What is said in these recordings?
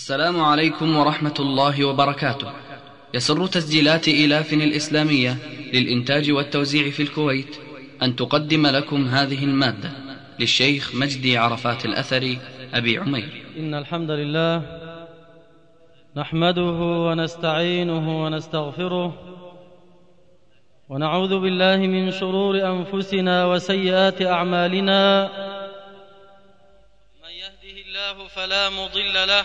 السلام عليكم ورحمة الله وبركاته. يسر تسجيلات إيلاف الإسلامية للإنتاج والتوزيع في الكويت أن تقدم لكم هذه المادة للشيخ مجدي عرفات الأثري أبي عمير. إن الحمد لله نحمده ونستعينه ونستغفره ونعوذ بالله من شرور أنفسنا وسيئات أعمالنا. من يهده الله فلا مضل له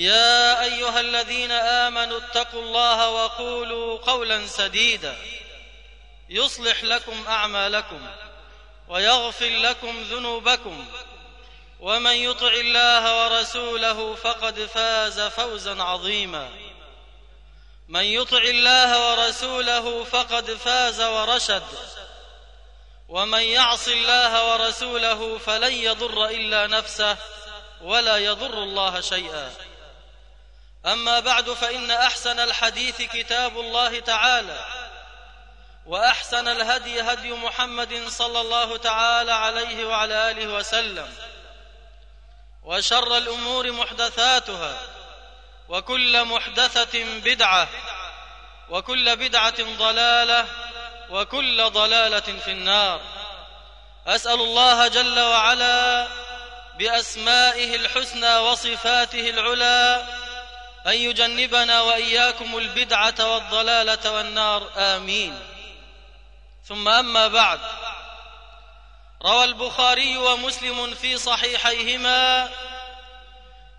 يا أيها الذين آمنوا اتقوا الله وقولوا قولا سديدا. يصلح لكم أعمالكم ويغفر لكم ذنوبكم. ومن يطع الله ورسوله فقد فاز فوزا عظيما. من يطع الله ورسوله فقد فاز ورشد. ومن يعص الله ورسوله فلن يضر إلا نفسه ولا يضر الله شيئا. أما بعد فإن أحسن الحديث كتاب الله تعالى وأحسن الهدي هدي محمد صلى الله تعالى عليه وعلى آله وسلم وشر الأمور محدثاتها وكل محدثة بدعة وكل بدعة ضلالة وكل ضلالة في النار. أسأل الله جل وعلا بأسمائه الحسنى وصفاته العلى أن يجنبنا وإياكم البدعة والضلالة والنار. آمين. ثم أما بعد روى البخاري ومسلم في صحيحيهما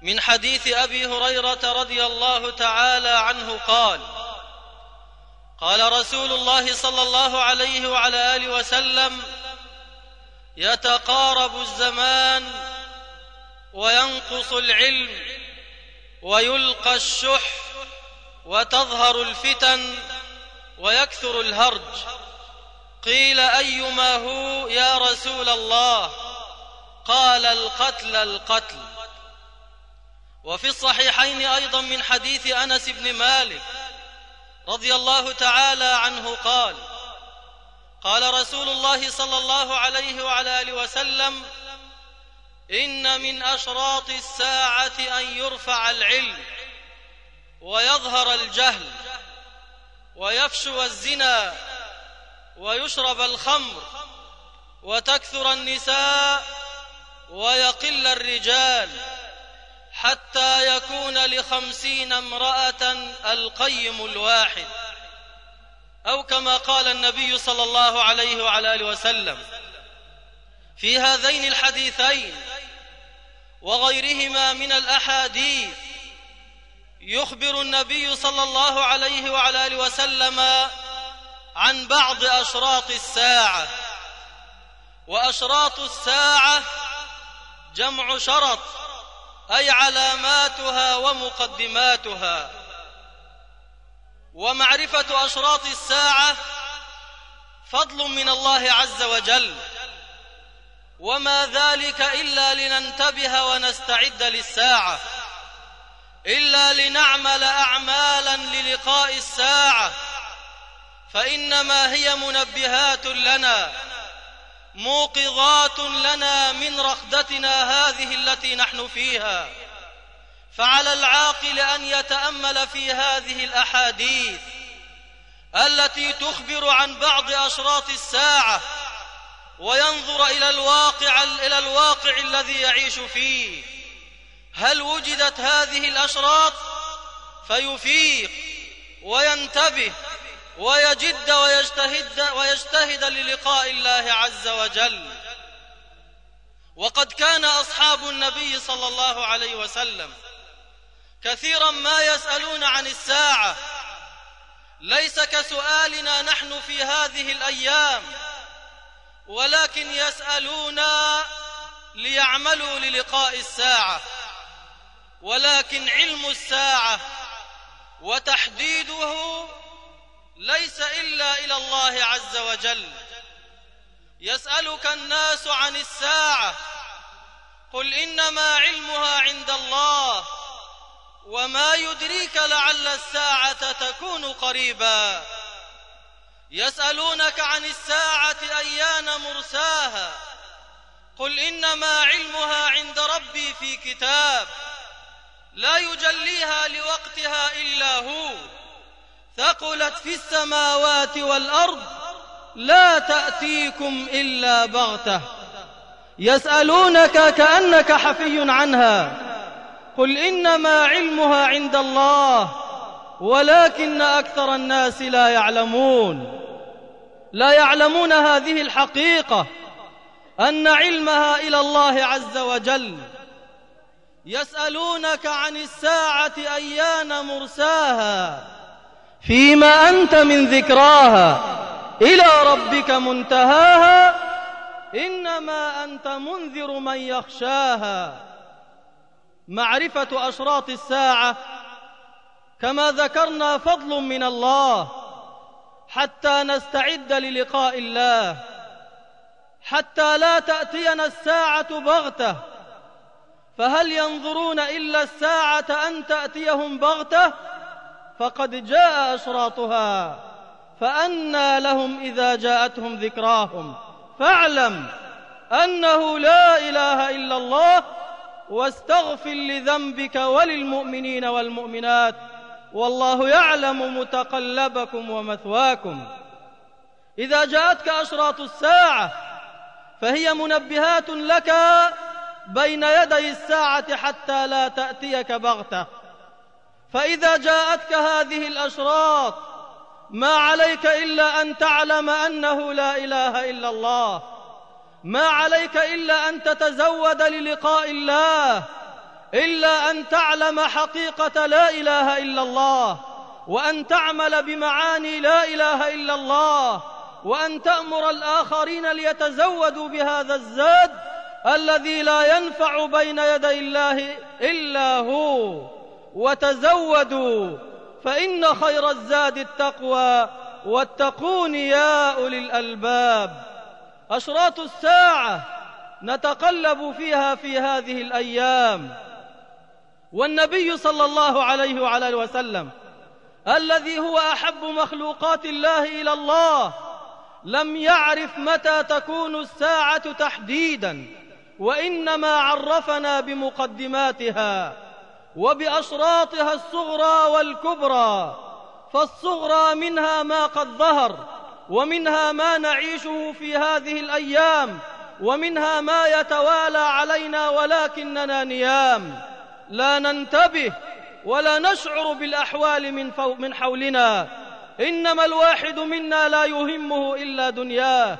من حديث أبي هريرة رضي الله تعالى عنه قال قال رسول الله صلى الله عليه وعلى آله وسلم يتقارب الزمان وينقص العلم. ويلقى الشح وتظهر الفتن ويكثر الهرج. قيل أيما هو يا رسول الله؟ قال القتل القتل. وفي الصحيحين أيضا من حديث أنس بن مالك رضي الله تعالى عنه قال قال رسول الله صلى الله عليه وعلى آله وسلم إن من أشراط الساعة أن يرفع العلم ويظهر الجهل ويفشو الزنا ويشرب الخمر وتكثر النساء ويقل الرجال حتى يكون لخمسين امرأة القيم الواحد. أو كما قال النبي صلى الله عليه وعلى آله وسلم في هذين الحديثين وغيرهما من الأحاديث. يخبر النبي صلى الله عليه وعلى آله وسلم عن بعض أشراط الساعة. وأشراط الساعة جمع شرط أي علاماتها ومقدماتها. ومعرفة أشراط الساعة فضل من الله عز وجل. وما ذلك إلا لننتبه ونستعد للساعة. إلا لنعمل أعمالا للقاء الساعة. فإنما هي منبهات لنا موقظات لنا من رقدتنا هذه التي نحن فيها. فعلى العاقل أن يتأمل في هذه الأحاديث التي تخبر عن بعض أشراط الساعة. وينظر إلى الواقع إلى الواقع الذي يعيش فيه. هل وجدت هذه الأشراط؟ فيفيق وينتبه ويجد ويجتهد ويجتهد للقاء الله عز وجل. وقد كان أصحاب النبي صلى الله عليه وسلم كثيرا ما يسألون عن الساعة. ليس كسؤالنا نحن في هذه الأيام ولكن يسألون ليعملوا للقاء الساعة. ولكن علم الساعة وتحديده ليس إلا إلى الله عز وجل. يسألك الناس عن الساعة. قل إنما علمها عند الله وما يدريك لعل الساعة تكون قريبا. يسألونك عن الساعة أيان مرساها؟ قل إنما علمها عند ربي في كتاب لا يجليها لوقتها إلا هو. ثقلت في السماوات والأرض لا تأتيكم إلا بغتة. يسألونك كأنك حفي عنها. قل إنما علمها عند الله. ولكن أكثر الناس لا يعلمون. لا يعلمون هذه الحقيقة أن علمها إلى الله عز وجل. يسألونك عن الساعة أيان مرساها. فيما أنت من ذكراها. إلى ربك منتهاها. إنما أنت منذر من يخشاها. معرفة أشراط الساعة كما ذكرنا فضل من الله حتى نستعد للقاء الله حتى لا تأتينا الساعة بغتة. فهل ينظرون إلا الساعة أن تأتيهم بغتة؟ فقد جاء أشراطها. فأنى لهم إذا جاءتهم ذكراهم. فاعلم أنه لا إله إلا الله واستغفر لذنبك وللمؤمنين والمؤمنات. والله يعلم متقلبكم ومثواكم. إذا جاءتك أشراط الساعة فهي منبهات لك بين يدي الساعة حتى لا تأتيك بغتة. فإذا جاءتك هذه الأشراط ما عليك إلا أن تعلم أنه لا إله إلا الله. ما عليك إلا أن تتزود للقاء الله. إلا أن تعلم حقيقة لا إله إلا الله وأن تعمل بمعاني لا إله إلا الله وأن تأمر الآخرين ليتزودوا بهذا الزاد الذي لا ينفع بين يدي الله إلا هو. وتزودوا فإن خير الزاد التقوى واتقون يا أولي الألباب. أشراط الساعة نتقلب فيها في هذه الأيام. والنبي صلى الله عليه وعلى آله وسلم الذي هو أحب مخلوقات الله إلى الله لم يعرف متى تكون الساعة تحديدا وإنما عرفنا بمقدماتها وبأشراطها الصغرى والكبرى فالصغرى منها ما قد ظهر ومنها ما نعيشه في هذه الأيام ومنها ما يتوالى علينا ولكننا نيام. لا ننتبه ولا نشعر بالأحوال من, فوق من حولنا. إنما الواحد منا لا يهمه إلا دنياه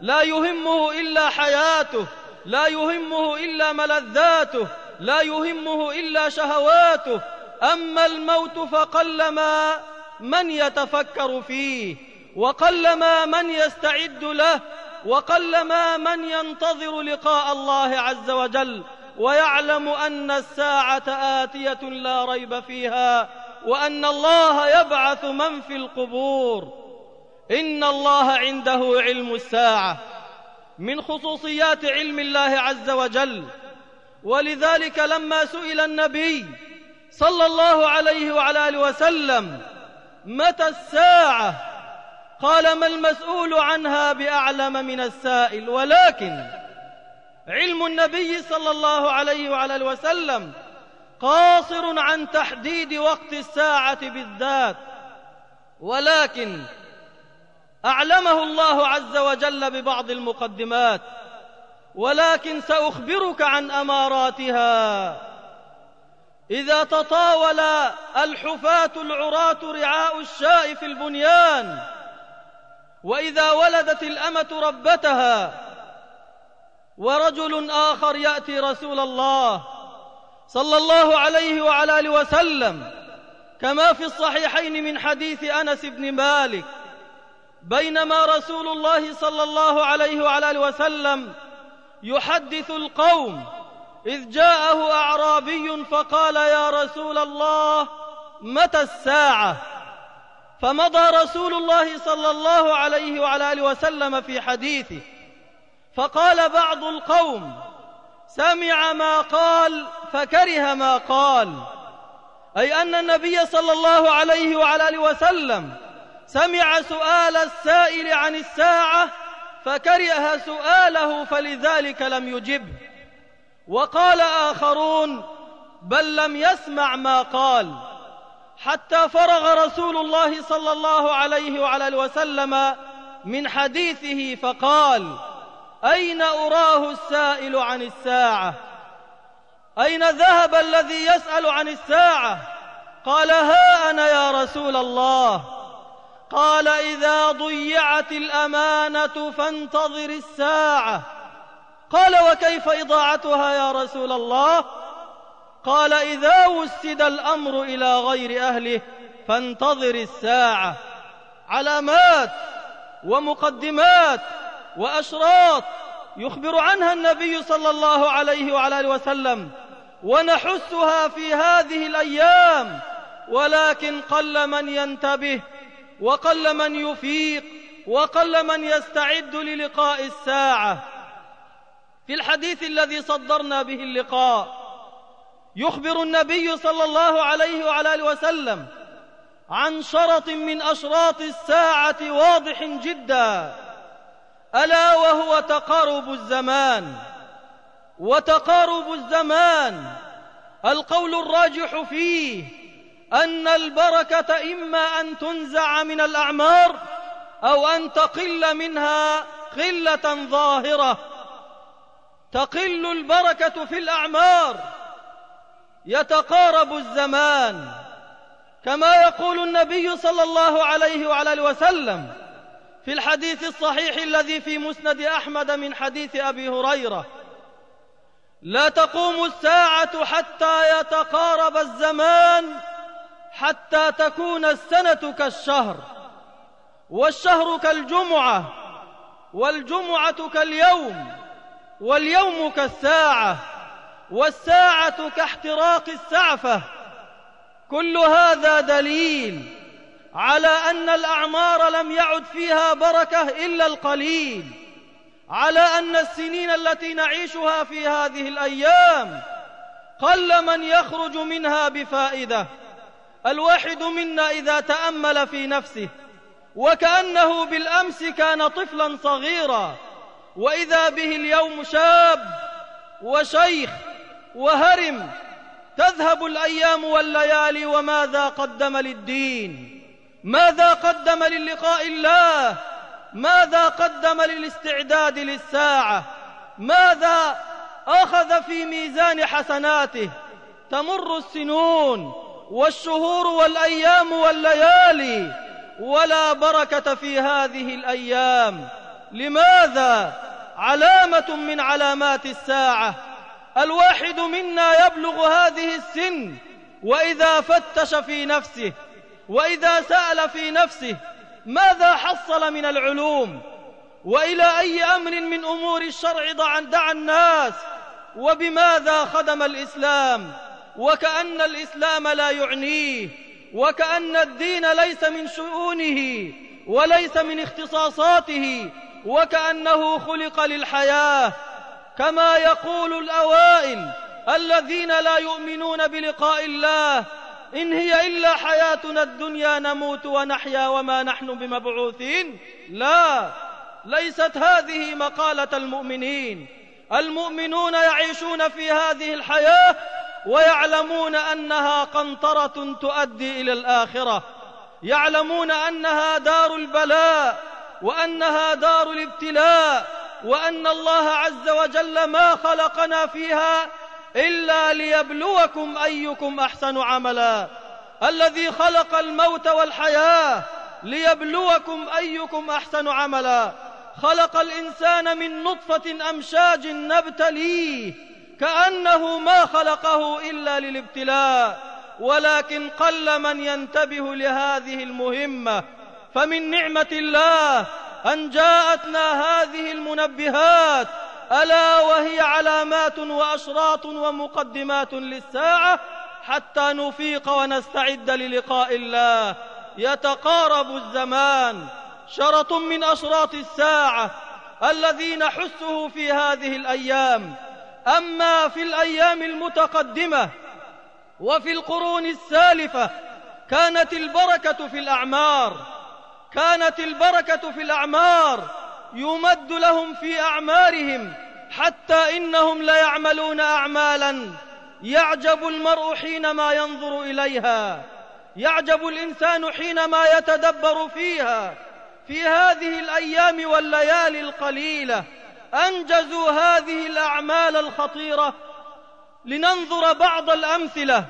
لا يهمه إلا حياته لا يهمه إلا ملذاته لا يهمه إلا شهواته. أما الموت فقلما من يتفكر فيه وقلما من يستعد له وقلما من ينتظر لقاء الله عز وجل. ويعلم أن الساعة آتية لا ريب فيها وأن الله يبعث من في القبور. إن الله عنده علم الساعة من خصوصيات علم الله عز وجل. ولذلك لما سئل النبي صلى الله عليه وعلى آله وسلم متى الساعة؟ قال ما المسؤول عنها بأعلم من السائل ولكن علم النبي صلى الله عليه وعلى وسلم قاصر عن تحديد وقت الساعة بالذات. ولكن أعلمه الله عز وجل ببعض المقدمات. ولكن سأخبرك عن أماراتها. إذا تطاول الحفاة العراة رعاء الشاء في البنيان وإذا ولدت الأمة ربتها ورجل آخر يأتي رسول الله صلى الله عليه وعلى آله وسلم كما في الصحيحين من حديث أنس بن مالك بينما رسول الله صلى الله عليه وعلى آله وسلم يحدث القوم إذ جاءه أعرابي فقال يا رسول الله متى الساعة؟ فمضى رسول الله صلى الله عليه وعلى آله وسلم في حديثه. فقال بعض القوم سمع ما قال فكره ما قال. أي أن النبي صلى الله عليه وعلى آله وسلم سمع سؤال السائل عن الساعة فكره سؤاله فلذلك لم يجب. وقال آخرون بل لم يسمع ما قال. حتى فرغ رسول الله صلى الله عليه وعلى آله وسلم من حديثه فقال أين أراه السائل عن الساعة؟ أين ذهب الذي يسأل عن الساعة؟ قال ها أنا يا رسول الله. قال إذا ضيعت الأمانة فانتظر الساعة. قال وكيف إضاعتها يا رسول الله؟ قال إذا وسد الأمر إلى غير أهله فانتظر الساعة. علامات ومقدمات وأشراط يخبر عنها النبي صلى الله عليه وعلى آله وسلم ونحسها في هذه الأيام ولكن قل من ينتبه وقل من يفيق وقل من يستعد للقاء الساعة. في الحديث الذي صدرنا به اللقاء يخبر النبي صلى الله عليه وعلى آله وسلم عن شرط من أشراط الساعة واضح جدا. ألا وهو تقارب الزمان وتقارب الزمان القول الراجح فيه أن البركة إما أن تنزع من الأعمار أو أن تقل منها قلة ظاهرة. تقل البركة في الأعمار يتقارب الزمان كما يقول النبي صلى الله عليه وعلى آله وسلم. في الحديث الصحيح الذي في مسند أحمد من حديث أبي هريرة لا تقوم الساعة حتى يتقارب الزمان حتى تكون السنة كالشهر والشهر كالجمعة والجمعة كاليوم واليوم كالساعة والساعة كاحتراق السعفة كل هذا دليل على أن الأعمار لم يعد فيها بركة إلا القليل. على أن السنين التي نعيشها في هذه الأيام قل من يخرج منها بفائدة. الواحد منا إذا تأمل في نفسه وكأنه بالأمس كان طفلا صغيرا وإذا به اليوم شاب وشيخ وهرم تذهب الأيام والليالي وماذا قدم للدين. ماذا قدم للقاء الله؟ ماذا قدم للاستعداد للساعة؟ ماذا أخذ في ميزان حسناته؟ تمر السنون والشهور والأيام والليالي ولا بركة في هذه الأيام. لماذا علامة من علامات الساعة؟ الواحد منا يبلغ هذه السن وإذا فتش في نفسه وإذا سأل في نفسه ماذا حصل من العلوم وإلى أي أمر من أمور الشرع دعا الناس وبماذا خدم الإسلام وكأن الإسلام لا يعنيه وكأن الدين ليس من شؤونه وليس من اختصاصاته وكأنه خلق للحياة كما يقول الأوائل الذين لا يؤمنون بلقاء الله إن هي إلا حياتنا الدنيا نموت ونحيا وما نحن بمبعوثين. لا ليست هذه مقالة المؤمنين. المؤمنون يعيشون في هذه الحياة ويعلمون أنها قنطرة تؤدي إلى الآخرة. يعلمون أنها دار البلاء وأنها دار الابتلاء وأن الله عز وجل ما خلقنا فيها إلا ليبلوكم أيكم أحسن عملا. الذي خلق الموت والحياة ليبلوكم أيكم أحسن عملا. خلق الإنسان من نطفة أمشاج نبتليه كأنه ما خلقه إلا للابتلاء. ولكن قل من ينتبه لهذه المهمة فمن نعمة الله أن جاءتنا هذه المنبهات ألا وهي علامات وأشراط ومقدمات للساعة حتى نفيق ونستعد للقاء الله. يتقارب الزمان. شرط من أشراط الساعة الذي نحسه في هذه الأيام. أما في الأيام المتقدمة وفي القرون السالفة كانت البركة في الأعمار. كانت البركة في الأعمار. يمد لهم في أعمارهم حتى إنهم ليعملون أعمالا. يعجب المرء حينما ينظر إليها. يعجب الإنسان حينما يتدبر فيها. في هذه الأيام والليالي القليلة أنجزوا هذه الأعمال الخطيرة لننظر بعض الأمثلة.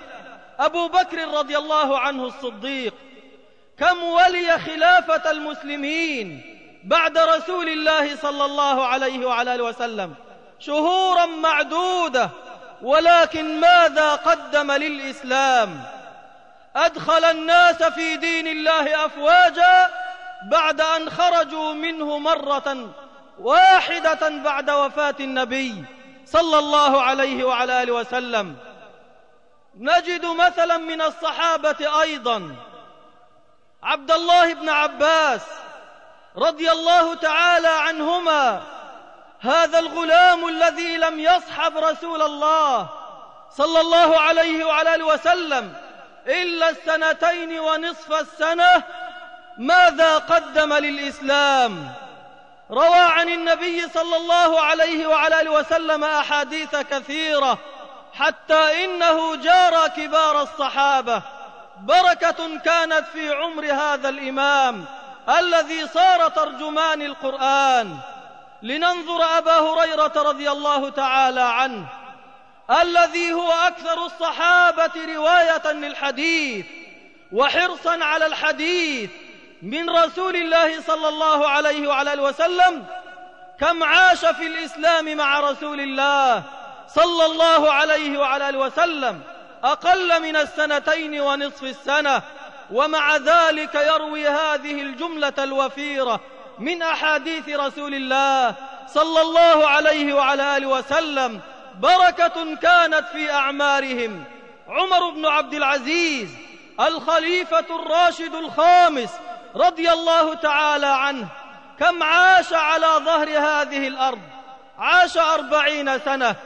أبو بكر رضي الله عنه الصديق كم ولي خلافة المسلمين بعد رسول الله صلى الله عليه وعلى آله وسلم. شهورا معدودة. ولكن ماذا قدم للإسلام؟ أدخل الناس في دين الله أفواجا بعد أن خرجوا منه مرة واحدة بعد وفاة النبي صلى الله عليه وعلى آله وسلم. نجد مثلا من الصحابة أيضا عبد الله بن عباس رضي الله تعالى عنهما هذا الغلام الذي لم يصحب رسول الله صلى الله عليه وعلى آله وسلم إلا السنتين ونصف السنة ماذا قدم للإسلام؟ روى عن النبي صلى الله عليه وعلى آله وسلم أحاديث كثيرة حتى إنه جارى كبار الصحابة. بركة كانت في عمر هذا الإمام. الذي صار ترجمان القرآن لننظر أبا هريرة رضي الله تعالى عنه الذي هو أكثر الصحابة رواية للحديث وحرصا على الحديث من رسول الله صلى الله عليه وعلى آله وسلم كم عاش في الإسلام مع رسول الله صلى الله عليه وعلى آله وسلم أقل من السنتين ونصف السنة. ومع ذلك يروي هذه الجملة الوفيرة من أحاديث رسول الله صلى الله عليه وعلى آله وسلم بركة كانت في أعمارهم. عمر بن عبد العزيز الخليفة الراشد الخامس رضي الله تعالى عنه كم عاش على ظهر هذه الأرض؟ عاش أربعين سنة.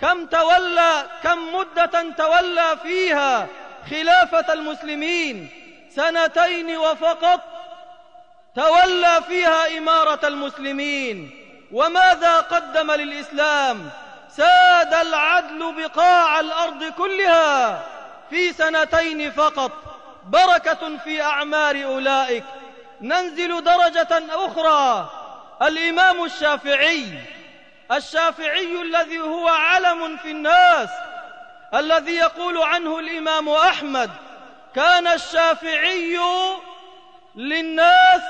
كم تولى كم مدة تولى فيها خلافة المسلمين؟ سنتين وفقط تولى فيها إمارة المسلمين. وماذا قدم للإسلام؟ ساد العدل بقاع الأرض كلها في سنتين فقط. بركة في أعمار أولئك. ننزل درجة أخرى. الإمام الشافعي الشافعي الذي هو علم في الناس الذي يقول عنه الإمام أحمد كان الشافعي للناس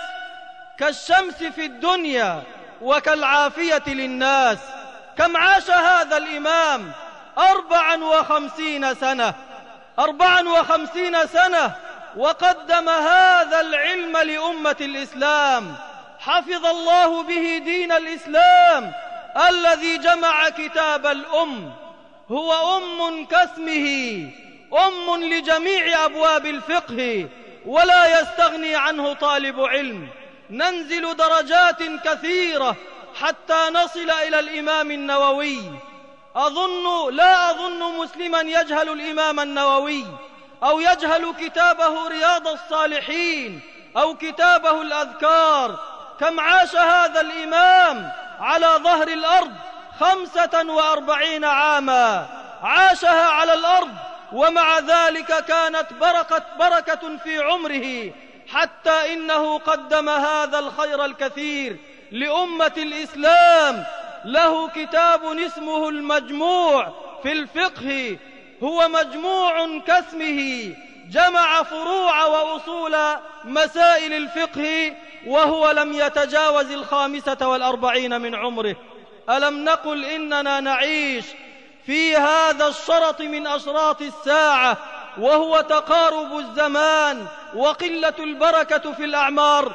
كالشمس في الدنيا وكالعافية للناس. كم عاش هذا الإمام؟ أربعا وخمسين سنة. أربعا وخمسين سنة. وقدم هذا العلم لأمة الإسلام. حفظ الله به دين الإسلام. الذي جمع كتاب الأم. هو أم كاسمه. أم لجميع أبواب الفقه ولا يستغني عنه طالب علم. ننزل درجات كثيرة حتى نصل إلى الإمام النووي. أظن لا أظن مسلما يجهل الإمام النووي أو يجهل كتابه رياض الصالحين أو كتابه الأذكار. كم عاش هذا الإمام على ظهر الأرض خمسة وأربعين عاما. عاشها على الأرض ومع ذلك كانت بركة بركة في عمره حتى إنه قدم هذا الخير الكثير لأمة الإسلام. له كتاب اسمه المجموع في الفقه هو مجموع كاسمه. جمع فروع وأصول مسائل الفقه وهو لم يتجاوز الخامسة والأربعين من عمره. ألم نقل إننا نعيش في هذا الشرط من أشراط الساعة وهو تقارب الزمان وقلة البركة في الأعمار.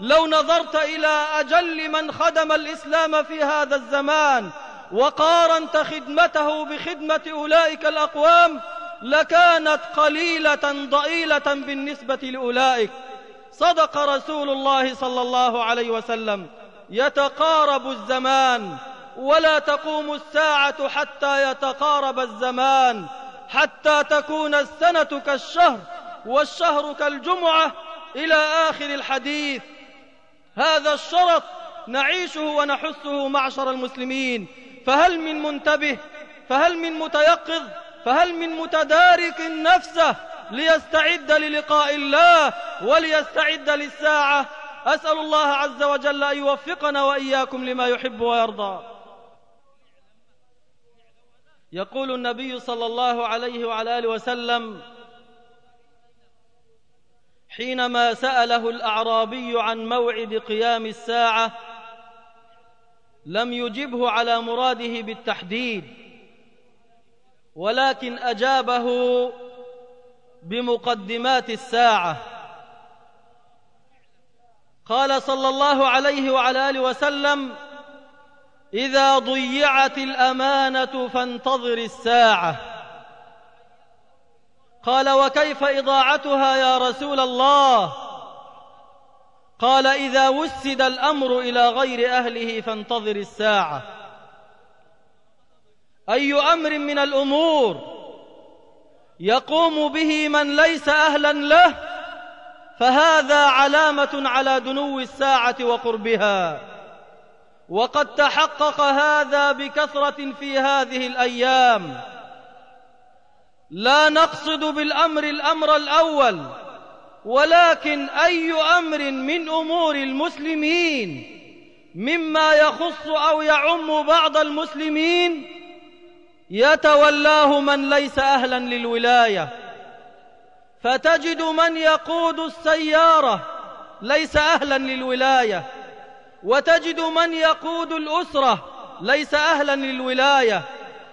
لو نظرت إلى أجل من خدم الإسلام في هذا الزمان وقارنت خدمته بخدمة أولئك الأقوام لكانت قليلة ضئيلة بالنسبة لأولئك. صدق رسول الله صلى الله عليه وسلم. يتقارب الزمان ولا تقوم الساعة حتى يتقارب الزمان حتى تكون السنة كالشهر والشهر كالجمعة إلى آخر الحديث. هذا الشرط نعيشه ونحسه معشر المسلمين. فهل من منتبه فهل من متيقظ فهل من متدارك نفسه ليستعد للقاء الله وليستعد للساعة؟ أسأل الله عز وجل أن يوفقنا وإياكم لما يحب ويرضى. يقول النبي صلى الله عليه وعلى آله وسلم حينما سأله الأعرابي عن موعد قيام الساعة لم يجبه على مراده بالتحديد ولكن أجابه بمقدمات الساعة. قال صلى الله عليه وعلى آله وسلم إذا ضيعت الأمانة فانتظر الساعة. قال وكيف إضاعتها يا رسول الله؟ قال إذا وسد الأمر إلى غير أهله فانتظر الساعة. أي أمر من الأمور يقوم به من ليس أهلا له فهذا علامة على دنو الساعة وقربها. وقد تحقق هذا بكثرة في هذه الأيام. لا نقصد بالأمر الأمر الأول ولكن أي أمر من أمور المسلمين مما يخص أو يعم بعض المسلمين يتولاه من ليس أهلا للولاية. فتجد من يقود السيارة ليس أهلا للولاية. وتجد من يقود الأسرة ليس أهلا للولاية.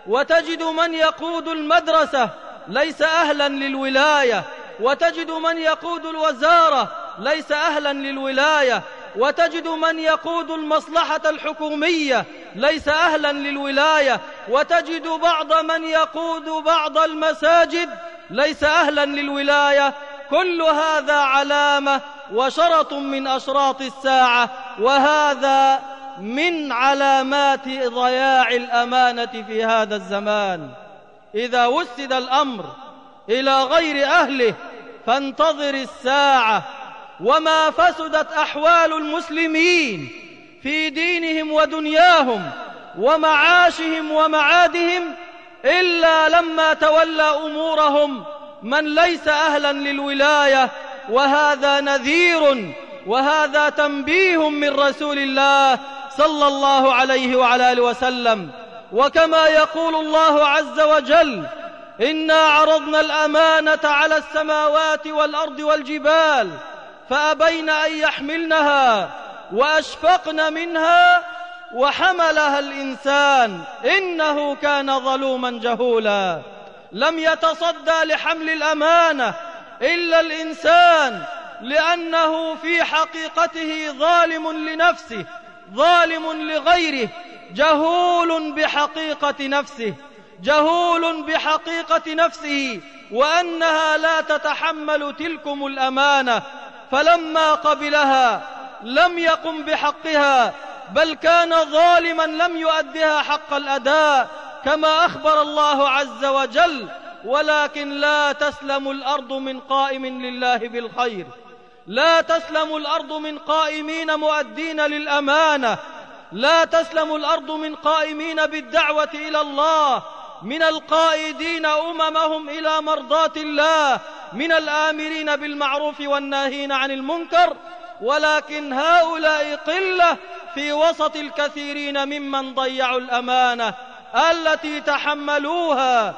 وتجد من يقود المدرسة ليس أهلا للولاية. وتجد من يقود الوزارة ليس أهلا للولاية. وتجد من يقود المصلحة الحكومية ليس أهلا للولاية. وتجد بعض من يقود بعض المساجد ليس أهلا للولاية. كل هذا علامة وشرط من أشراط الساعة وهذا من علامات ضياع الأمانة في هذا الزمان. إذا وسد الأمر إلى غير أهله فانتظر الساعة. وما فسدت أحوال المسلمين في دينهم ودنياهم ومعاشهم ومعادهم إلا لما تولى أمورهم من ليس أهلا للولاية وهذا نذير وهذا تنبيه من رسول الله صلى الله عليه وعلى آله وسلم. وكما يقول الله عز وجل إنا عرضنا الأمانة على السماوات والأرض والجبال فأبين أن يحملنها وأشفقن منها وحملها الإنسان إنه كان ظلوما جهولا. لم يتصدى لحمل الأمانة إلا الإنسان لأنه في حقيقته ظالم لنفسه ظالم لغيره جهول بحقيقة نفسه جهول بحقيقة نفسه وأنها لا تتحمل تلكم الأمانة فلما قبلها لم يقم بحقها بل كان ظالما لم يؤدها حق الأداء كما أخبر الله عز وجل ولكن لا تسلم الأرض من قائم لله بالخير. لا تسلم الأرض من قائمين مؤدين للأمانة. لا تسلم الأرض من قائمين بالدعوة إلى الله. من القائدين أممهم إلى مرضاة الله. من الآمرين بالمعروف والناهين عن المنكر. ولكن هؤلاء قلة في وسط الكثيرين ممن ضيعوا الأمانة. التي تحملوها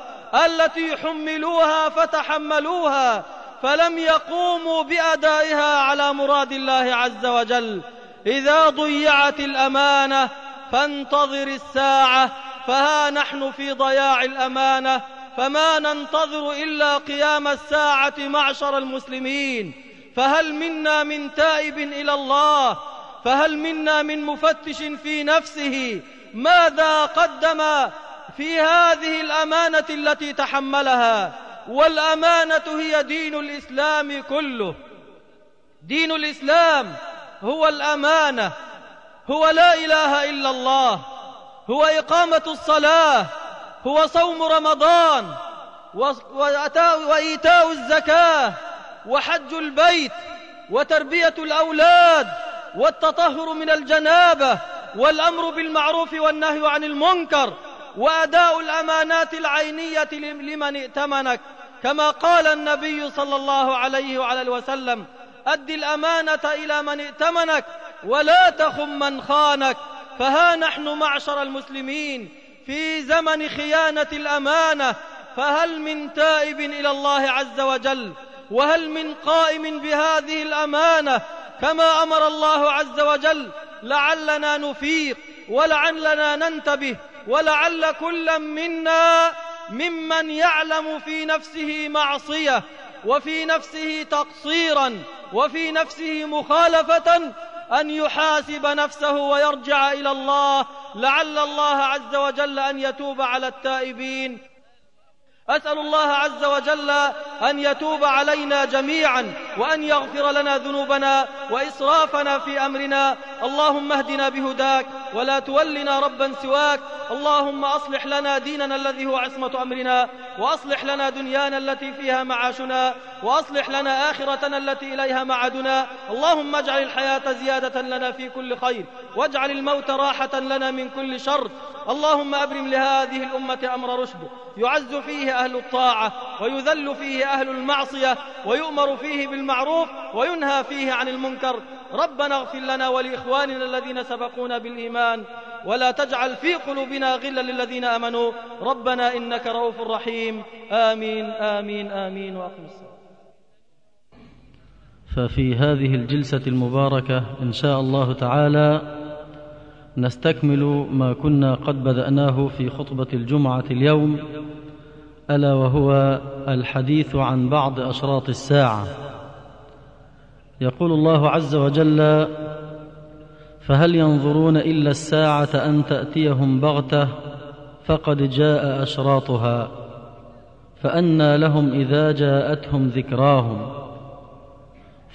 التي حملوها فتحملوها فلم يقوموا بأدائها على مراد الله عز وجل. إذا ضيعت الأمانة فانتظر الساعة فها نحن في ضياع الأمانة فما ننتظر إلا قيام الساعة معشر المسلمين. فهل منا من تائب إلى الله؟ فهل منا من مفتش في نفسه؟ ماذا قدم في هذه الأمانة التي تحملها؟ والأمانة هي دين الإسلام كله. دين الإسلام هو الأمانة هو لا إله إلا الله هو إقامة الصلاة هو صوم رمضان وإيتاء الزكاة وحج البيت وتربية الأولاد والتطهر من الجنابة والأمر بالمعروف والنهي عن المنكر وأداء الأمانات العينية لمن ائتمنك. كما قال النبي صلى الله عليه وعلى وسلم اد الأمانة إلى من ائتمنك ولا تخن من خانك. فها نحن معشر المسلمين في زمن خيانة الأمانة. فهل من تائب إلى الله عز وجل؟ وهل من قائم بهذه الأمانة؟ كما أمر الله عز وجل لعلنا نفيق ولعلنا ننتبه ولعل كل منا ممن يعلم في نفسه معصية وفي نفسه تقصيرا وفي نفسه مخالفة أن يحاسب نفسه ويرجع إلى الله. لعل الله عز وجل أن يتوب على التائبين. أسأل الله عز وجل أن يتوب علينا جميعا وأن يغفر لنا ذنوبنا وإسرافنا في أمرنا. اللهم اهدنا بهداك ولا تولنا ربا سواك. اللهم أصلح لنا ديننا الذي هو عصمة أمرنا وأصلح لنا دنيانا التي فيها معاشنا وأصلح لنا آخرتنا التي إليها معادنا. اللهم اجعل الحياة زيادة لنا في كل خير واجعل الموت راحة لنا من كل شر. اللهم أبرم لهذه الأمة أمر رشد. يعز فيه أهل الطاعة ويذل فيه أهل المعصية ويؤمر فيه بالمعروف وينهى فيه عن المنكر. ربنا اغفر لنا ولإخواننا الذين سبقونا بالإيمان ولا تجعل في قلوبنا غلا للذين آمنوا. ربنا إنك رؤوف رحيم. آمين آمين آمين وأقم الصلاة. ففي هذه الجلسة المباركة إن شاء الله تعالى نستكمل ما كنا قد بدأناه في خطبة الجمعة اليوم ألا وهو الحديث عن بعض أشراط الساعة. يقول الله عز وجل فهل ينظرون إلا الساعة أن تأتيهم بغتة فقد جاء أشراطها فأنى لهم إذا جاءتهم ذكراهم.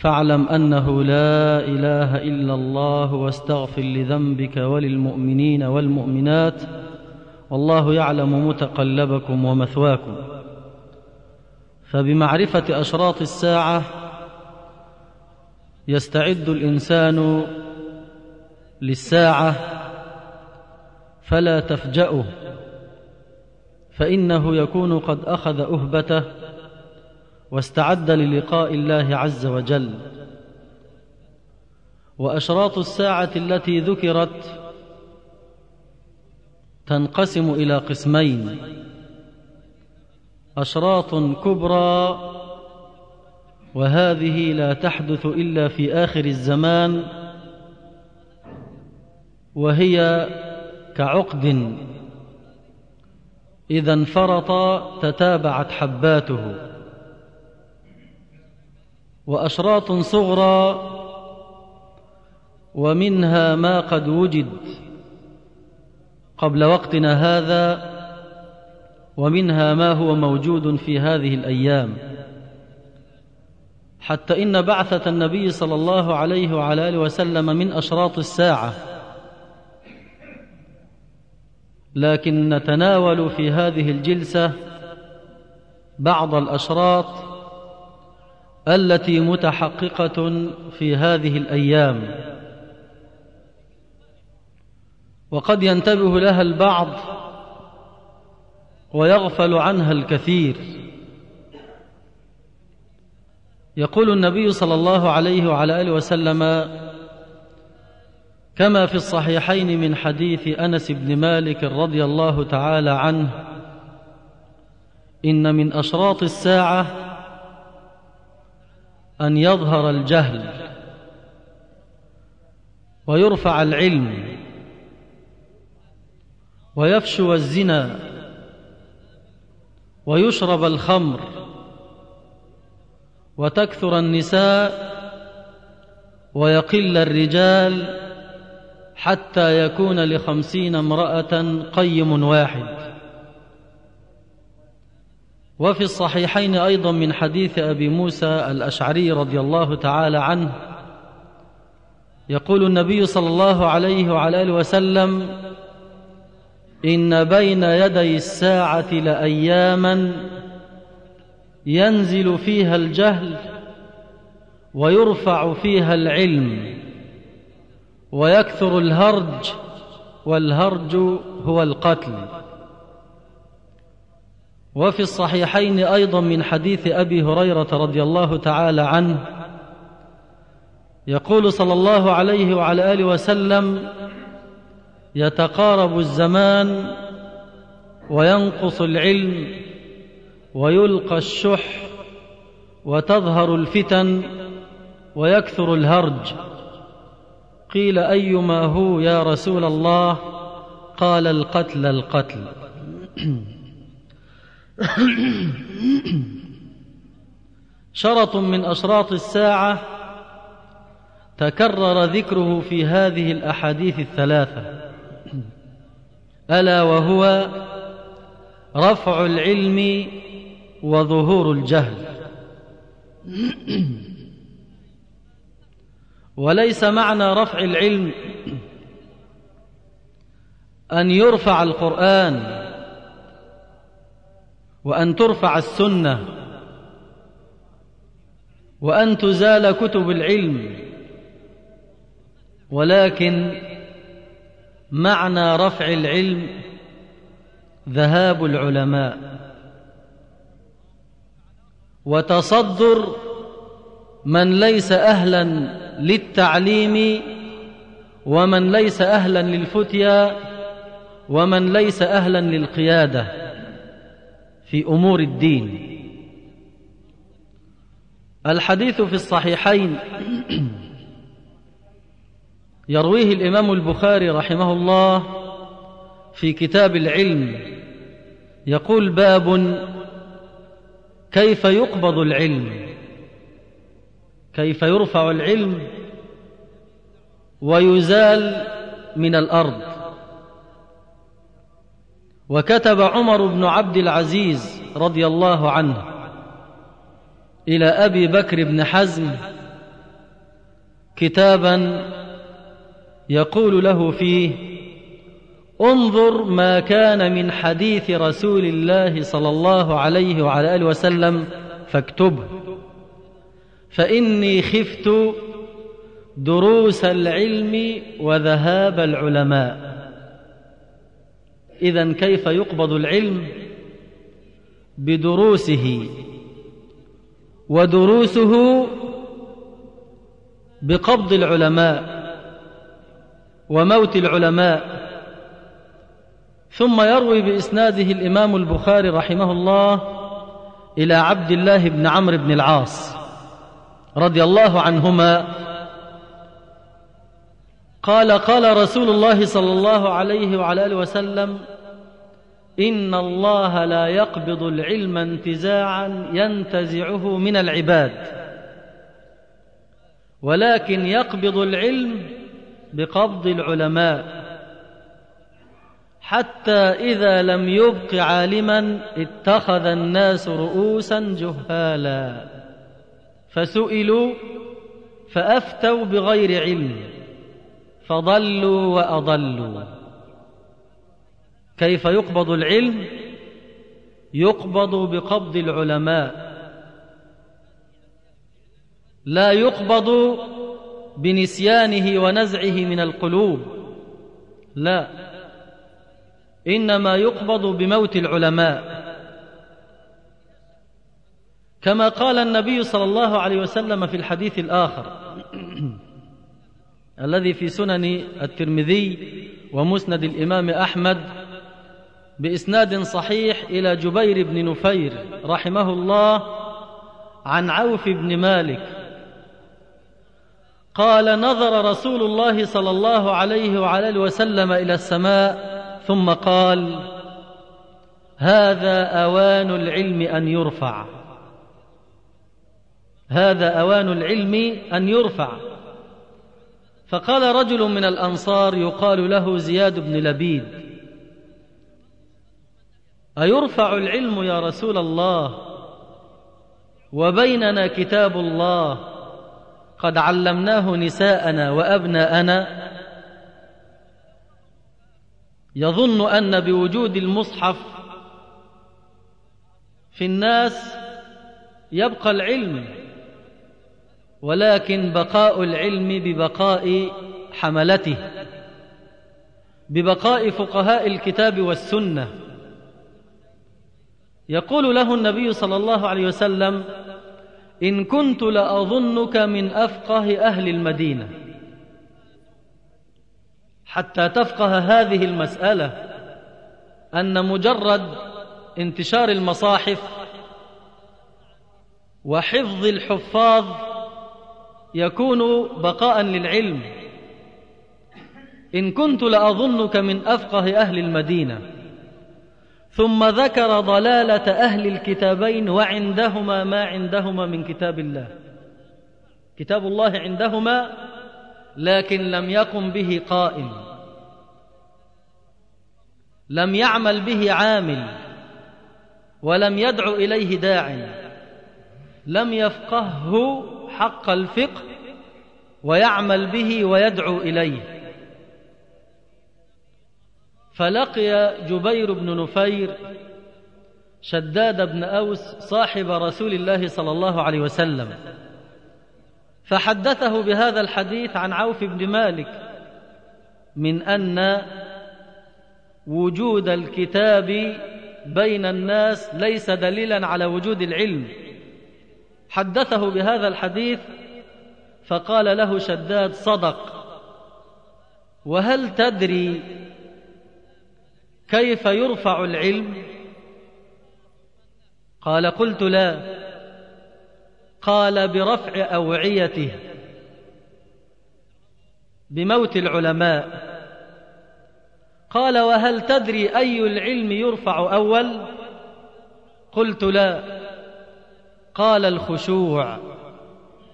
فاعلم أنه لا إله إلا الله واستغفر لذنبك وللمؤمنين والمؤمنات والله يعلم متقلبكم ومثواكم. فبمعرفة أشراط الساعة يستعد الإنسان للساعة فلا تفجأه فإنه يكون قد أخذ أهبته واستعد للقاء الله عز وجل. وأشراط الساعة التي ذكرت تنقسم إلى قسمين. أشراط كبرى وهذه لا تحدث إلا في آخر الزمان وهي كعقد. إذا انفرط تتابعت حباته. وأشراط صغرى ومنها ما قد وجد قبل وقتنا هذا ومنها ما هو موجود في هذه الأيام. حتى إن بعثة النبي صلى الله عليه وعلى آله وسلم من أشراط الساعة. لكن نتناول في هذه الجلسة بعض الأشراط التي متحققة في هذه الأيام. وقد ينتبه لها البعض ويغفل عنها الكثير. يقول النبي صلى الله عليه وعلى آله وسلم كما في الصحيحين من حديث أنس بن مالك رضي الله تعالى عنه إن من أشراط الساعة أن يظهر الجهل ويرفع العلم ويفشو الزنا ويشرب الخمر وتكثر النساء ويقل الرجال حتى يكون لخمسين امرأة قيم واحد. وفي الصحيحين أيضا من حديث أبي موسى الأشعري رضي الله تعالى عنه يقول النبي صلى الله عليه وعلى آله وسلم إن بين يدي الساعة لأياما ينزل فيها الجهل ويرفع فيها العلم ويكثر الهرج والهرج هو القتل. وفي الصحيحين أيضا من حديث أبي هريرة رضي الله تعالى عنه يقول صلى الله عليه وعلى آله وسلم يتقارب الزمان وينقص العلم ويلقى الشح وتظهر الفتن ويكثر الهرج. قيل أيما هو يا رسول الله؟ قال القتل القتل. شرط من أشراط الساعة تكرر ذكره في هذه الأحاديث الثلاثة. ألا وهو رفع العلم وظهور الجهل. وليس معنى رفع العلم أن يرفع القرآن وأن ترفع السنة وأن تزال كتب العلم ولكن معنى رفع العلم ذهاب العلماء. وتصدر من ليس أهلا للتعليم ومن ليس أهلا للفتيا ومن ليس أهلا للقيادة. في أمور الدين. الحديث في الصحيحين يرويه الإمام البخاري رحمه الله في كتاب العلم. يقول باب كيف يقبض العلم. كيف يرفع العلم ويزال من الأرض. وكتب عمر بن عبد العزيز رضي الله عنه إلى أبي بكر بن حزم كتابا يقول له فيه انظر ما كان من حديث رسول الله صلى الله عليه وعلى آله وسلم فاكتبه فإني خفت دروس العلم وذهاب العلماء. إذا كيف يقبض العلم بدروسه؟ ودروسه بقبض العلماء وموت العلماء. ثم يروي بإسناده الإمام البخاري رحمه الله إلى عبد الله بن عمرو بن العاص رضي الله عنهما. قال قال رسول الله صلى الله عليه وعلى آله وسلم إن الله لا يقبض العلم انتزاعا ينتزعه من العباد. ولكن يقبض العلم بقبض العلماء. حتى إذا لم يبق عالما اتخذ الناس رؤوسا جهالا. فسئلوا فأفتوا بغير علم. فضلوا وأضلوا. كيف يقبض العلم؟ يقبض بقبض العلماء. لا يقبض بنسيانه ونزعه من القلوب. لا. إنما يقبض بموت العلماء. كما قال النبي صلى الله عليه وسلم في الحديث الآخر الذي في سنن الترمذي ومسند الإمام أحمد بإسناد صحيح إلى جبير بن نفير رحمه الله عن عوف بن مالك. قال نظر رسول الله صلى الله عليه وعلى وسلم إلى السماء ثم قال هذا أوان العلم أن يرفع. هذا أوان العلم أن يرفع. فقال رجل من الأنصار يقال له زياد بن لبيد. أيرفع العلم يا رسول الله؟ وبيننا كتاب الله. قد علمناه نساءنا وأبناءنا. يظن أن بوجود المصحف في الناس يبقى العلم ولكن بقاء العلم ببقاء حملته ببقاء فقهاء الكتاب والسنة. يقول له النبي صلى الله عليه وسلم إن كنت لأظنك من أفقه أهل المدينة. حتى تفقه هذه المسألة أن مجرد انتشار المصاحف وحفظ الحفاظ يكون بقاء للعلم. إن كنت لأظنك من أفقه أهل المدينة. ثم ذكر ضلالة أهل الكتابين وعندهما ما عندهما من كتاب الله. كتاب الله عندهما لكن لم يقم به قائم. لم يعمل به عامل ولم يدعو إليه داع. لم يفقهه حق الفقه ويعمل به ويدعو إليه. فلقي جبير بن نفير شداد بن أوس صاحب رسول الله صلى الله عليه وسلم فحدثه بهذا الحديث عن عوف بن مالك من أن وجود الكتاب بين الناس ليس دليلا على وجود العلم. حدثه بهذا الحديث فقال له شداد صدق وهل تدري كيف يرفع العلم؟ قال قلت لا. قال برفع أوعيته. بموت العلماء. قال وهل تدري أي العلم يرفع أول؟ قلت لا. قال الخشوع.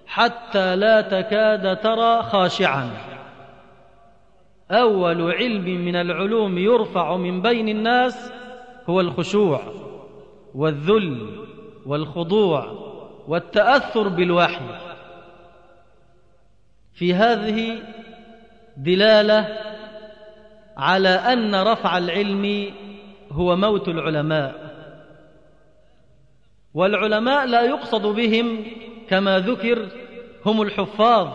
حتى لا تكاد ترى خاشعا. أول علم من العلوم يرفع من بين الناس هو الخشوع والذل والخضوع والتأثر بالوحي. في هذه دلالة على أن رفع العلم هو موت العلماء. والعلماء لا يقصد بهم كما ذكر هم الحفاظ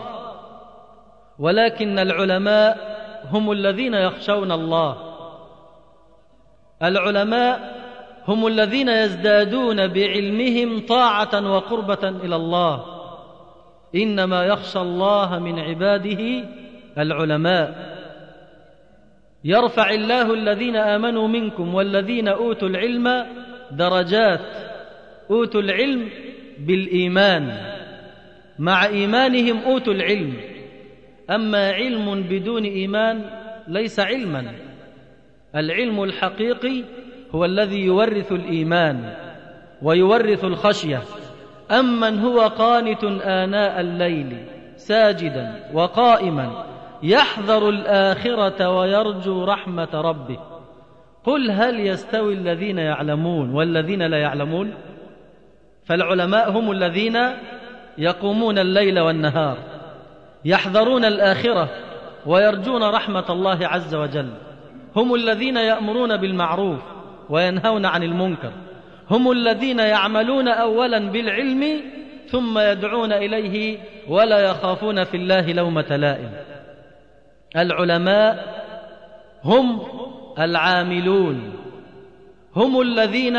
ولكن العلماء هم الذين يخشون الله. العلماء هم الذين يزدادون بعلمهم طاعة وقربة إلى الله. إنما يخشى الله من عباده العلماء. يرفع الله الذين آمنوا منكم والذين أوتوا العلم درجات. أوتوا العلم بالإيمان. مع إيمانهم أوتوا العلم. أما علم بدون إيمان ليس علما. العلم الحقيقي هو الذي يورث الإيمان ويورث الخشية. أمن هو قانت آناء الليل ساجدا وقائما يحذر الآخرة ويرجو رحمة ربه. قل هل يستوي الذين يعلمون والذين لا يعلمون؟ فالعلماء هم الذين يقومون الليل والنهار. يحذرون الآخرة ويرجون رحمة الله عز وجل. هم الذين يأمرون بالمعروف وينهون عن المنكر. هم الذين يعملون أولا بالعلم ثم يدعون إليه ولا يخافون في الله لومة لائم. العلماء هم العاملون. هم الذين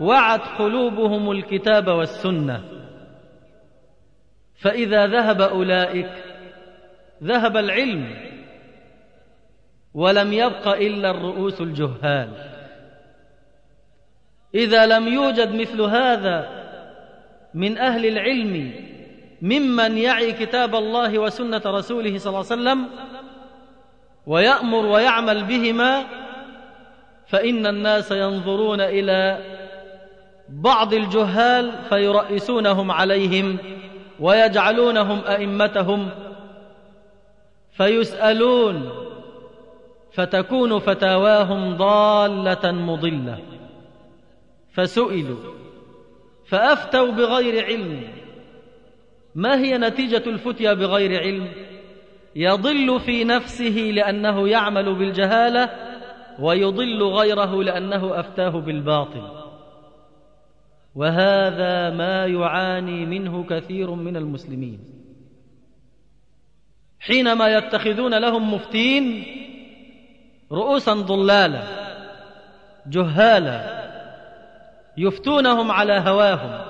وعت قلوبهم الكتاب والسنة. فإذا ذهب أولئك ذهب العلم ولم يبق إلا الرؤوس الجهال. إذا لم يوجد مثل هذا من أهل العلم ممن يعي كتاب الله وسنة رسوله صلى الله عليه وسلم ويأمر ويعمل بهما فإن الناس ينظرون إلى بعض الجهال فيرئسونهم عليهم. ويجعلونهم أئمتهم فيسألون فتكون فتاواهم ضالة مضلة. فسئلوا فأفتوا بغير علم. ما هي نتيجة الفتيا بغير علم؟ يضل في نفسه لأنه يعمل بالجهالة ويضل غيره لأنه أفتاه بالباطل. وهذا ما يعاني منه كثير من المسلمين. حينما يتخذون لهم مفتين رؤوسا ضلالا جهالا يفتونهم على هواهم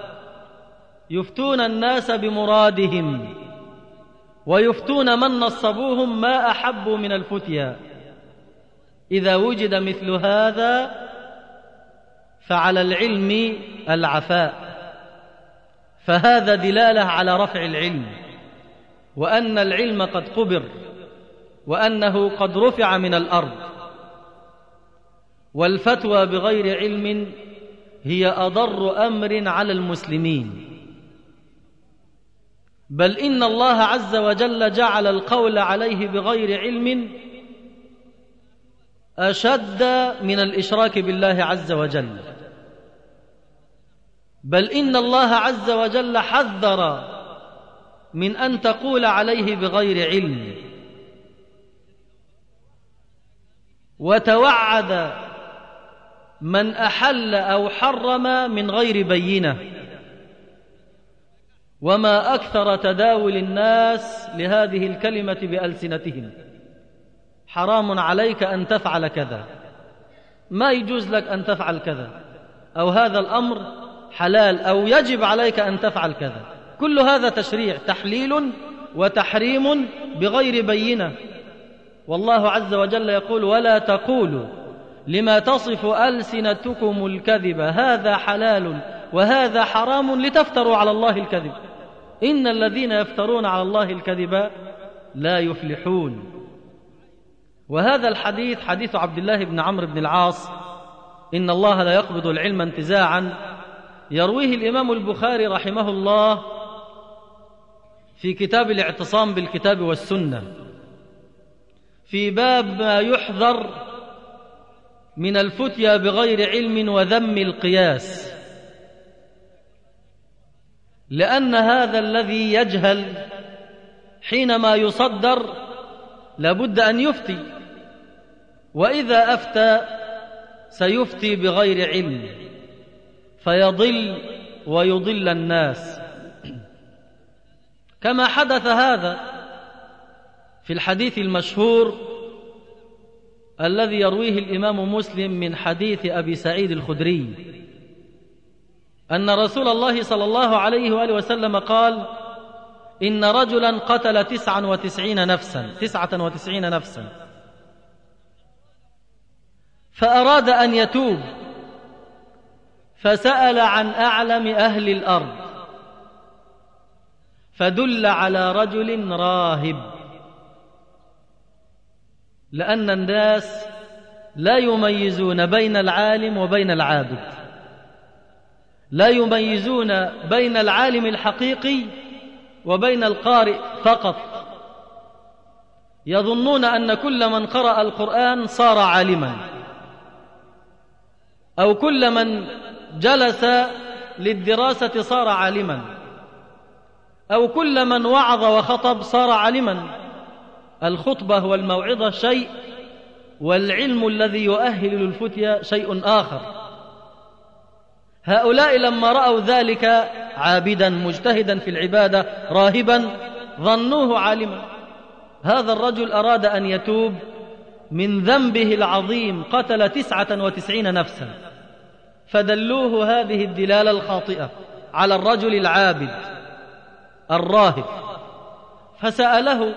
يفتون الناس بمرادهم ويفتون من نصبوهم ما أحبوا من الفتيا. إذا وجد مثل هذا فعلى العلم العفاء. فهذا دلالة على رفع العلم وأن العلم قد قبر وأنه قد رفع من الأرض. والفتوى بغير علم هي أضر أمر على المسلمين. بل إن الله عز وجل جعل القول عليه بغير علم أشد من الإشراك بالله عز وجل. بل إن الله عز وجل حذر من أن تقول عليه بغير علم. وتوعد من أحل أو حرم من غير بينة. وما أكثر تداول الناس لهذه الكلمة بألسنتهم. حرام عليك أن تفعل كذا. ما يجوز لك أن تفعل كذا. أو هذا الأمر حلال أو يجب عليك أن تفعل كذا. كل هذا تشريع تحليل وتحريم بغير بينة. والله عز وجل يقول ولا تقولوا لما تصف ألسنتكم الكذب هذا حلال وهذا حرام لتفتروا على الله الكذب. إن الذين يفترون على الله الكذب لا يفلحون. وهذا الحديث حديث عبد الله بن عمرو بن العاص. إن الله لا يقبض العلم انتزاعا. يرويه الإمام البخاري رحمه الله في كتاب الاعتصام بالكتاب والسنة. في باب ما يحذر من الفتيا بغير علم وذم القياس. لأن هذا الذي يجهل حينما يصدر لابد أن يفتي. وإذا أفتى سيفتي بغير علم فيضل ويضل الناس. كما حدث هذا في الحديث المشهور الذي يرويه الإمام مسلم من حديث أبي سعيد الخدري أن رسول الله صلى الله عليه وآله وسلم قال إن رجلا قتل تسعا وتسعين نفسا تسعة وتسعين نفسا. فأراد أن يتوب فسأل عن أعلم أهل الأرض فدل على رجل راهب لأن الناس لا يميزون بين العالم وبين العابد. لا يميزون بين العالم الحقيقي وبين القارئ فقط. يظنون أن كل من قرأ القرآن صار عالما. أو كل من جلس للدراسة صار عالما. أو كل من وعظ وخطب صار عالما. الخطبة والموعظة شيء والعلم الذي يؤهل للفتيا شيء آخر. هؤلاء لما رأوا ذلك عابدا مجتهدا في العبادة راهبا ظنوه عالما. هذا الرجل أراد أن يتوب من ذنبه العظيم قتل تسعة وتسعين نفسا. فدلوه هذه الدلالة الخاطئة على الرجل العابد الراهب. فسأله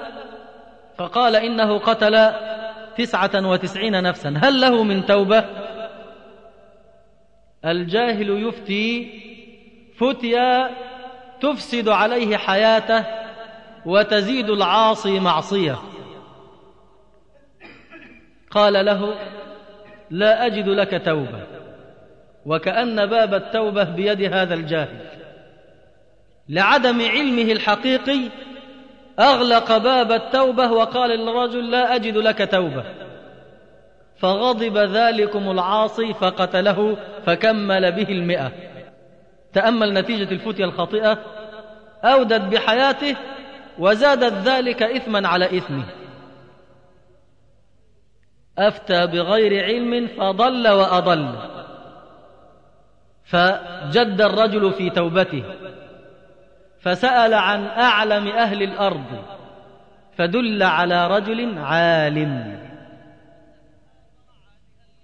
فقال إنه قتل تسعة وتسعين نفسا. هل له من توبة؟ الجاهل يفتي فتيا تفسد عليه حياته وتزيد العاصي معصية. قال له لا أجد لك توبة وكأن باب التوبة بيد هذا الجاهل. لعدم علمه الحقيقي أغلق باب التوبة وقال للرجل لا أجد لك توبة. فغضب ذلكم العاصي فقتله فكمل به المئة. تأمل نتيجة الفتية الخاطئة أودت بحياته وزادت ذلك إثما على إثمه. أفتى بغير علم فضل وأضل. فجد الرجل في توبته. فسأل عن أعلم أهل الأرض. فدل على رجل عالم.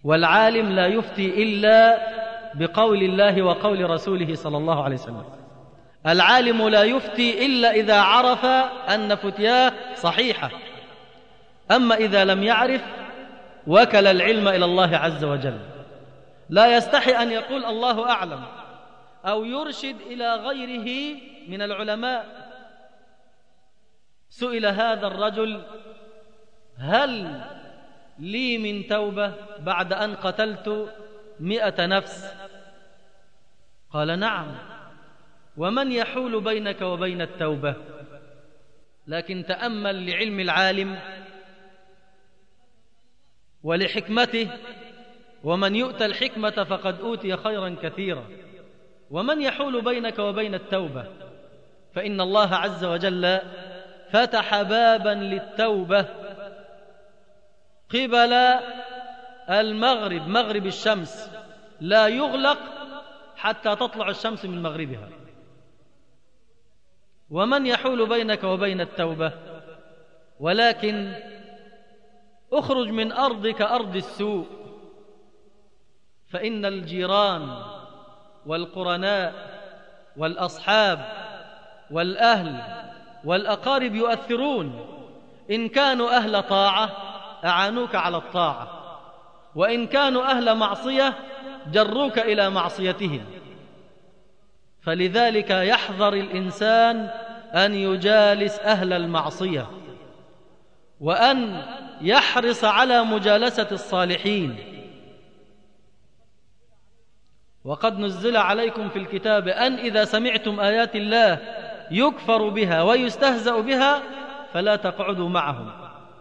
والعالم لا يفتي إلا بقول الله وقول رسوله صلى الله عليه وسلم. العالم لا يفتي إلا إذا عرف أن فتياه صحيحة. أما إذا لم يعرف وكل العلم إلى الله عز وجل. لا يستحي أن يقول الله أعلم أو يرشد إلى غيره من العلماء. سئل هذا الرجل هل لي من توبة بعد أن قتلت مئة نفس؟ قال نعم. ومن يحول بينك وبين التوبة؟ لكن تأمل لعلم العالم ولحكمته ومن يؤتى الحكمة فقد أوتي خيرا كثيرا. ومن يحول بينك وبين التوبة فإن الله عز وجل فتح بابا للتوبة قبل المغرب. مغرب الشمس لا يغلق حتى تطلع الشمس من مغربها. ومن يحول بينك وبين التوبة ولكن اخرج من أرضك أرض السوء فإن الجيران والقرناء والأصحاب والأهل والأقارب يؤثرون. إن كانوا أهل طاعة أعانوك على الطاعة وإن كانوا أهل معصية جروك إلى معصيتهم. فلذلك يحذر الإنسان أن يجالس أهل المعصية وأن يحرص على مجالسة الصالحين. وقد نزل عليكم في الكتاب أن إذا سمعتم آيات الله يكفر بها ويستهزأ بها فلا تقعدوا معهم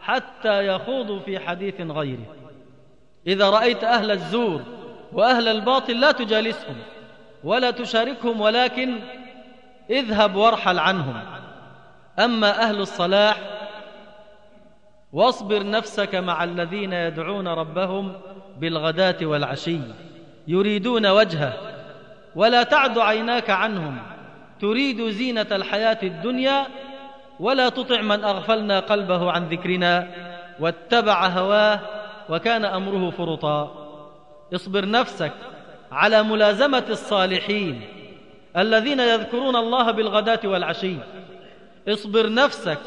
حتى يخوضوا في حديث غيره. إذا رأيت أهل الزور وأهل الباطل لا تجالسهم ولا تشاركهم ولكن اذهب وارحل عنهم. أما أهل الصلاح واصبر نفسك مع الذين يدعون ربهم بالغداة والعشي. يريدون وجهه. ولا تعد عيناك عنهم. تريد زينة الحياة الدنيا ولا تطع من أغفلنا قلبه عن ذكرنا. واتبع هواه وكان أمره فرطا. اصبر نفسك على ملازمة الصالحين الذين يذكرون الله بالغداة والعشي. اصبر نفسك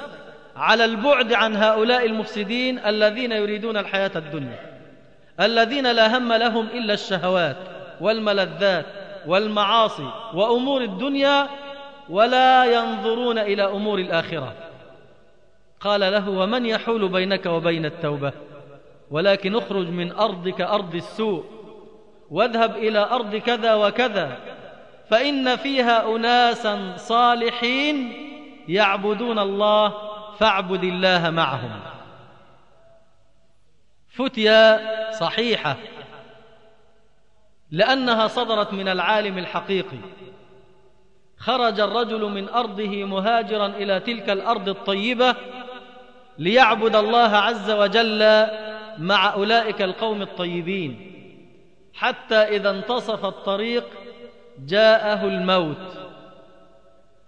على البعد عن هؤلاء المفسدين الذين يريدون الحياة الدنيا. الذين لا هم لهم إلا الشهوات والملذات والمعاصي وأمور الدنيا ولا ينظرون إلى أمور الآخرة. قال له ومن يحول بينك وبين التوبة؟ ولكن اخرج من أرضك أرض السوء واذهب إلى أرض كذا وكذا فإن فيها أناسا صالحين يعبدون الله فاعبد الله معهم. فتيا صحيحة. لأنها صدرت من العالم الحقيقي. خرج الرجل من أرضه مهاجرا إلى تلك الأرض الطيبة ليعبد الله عز وجل مع أولئك القوم الطيبين. حتى إذا انتصف الطريق جاءه الموت.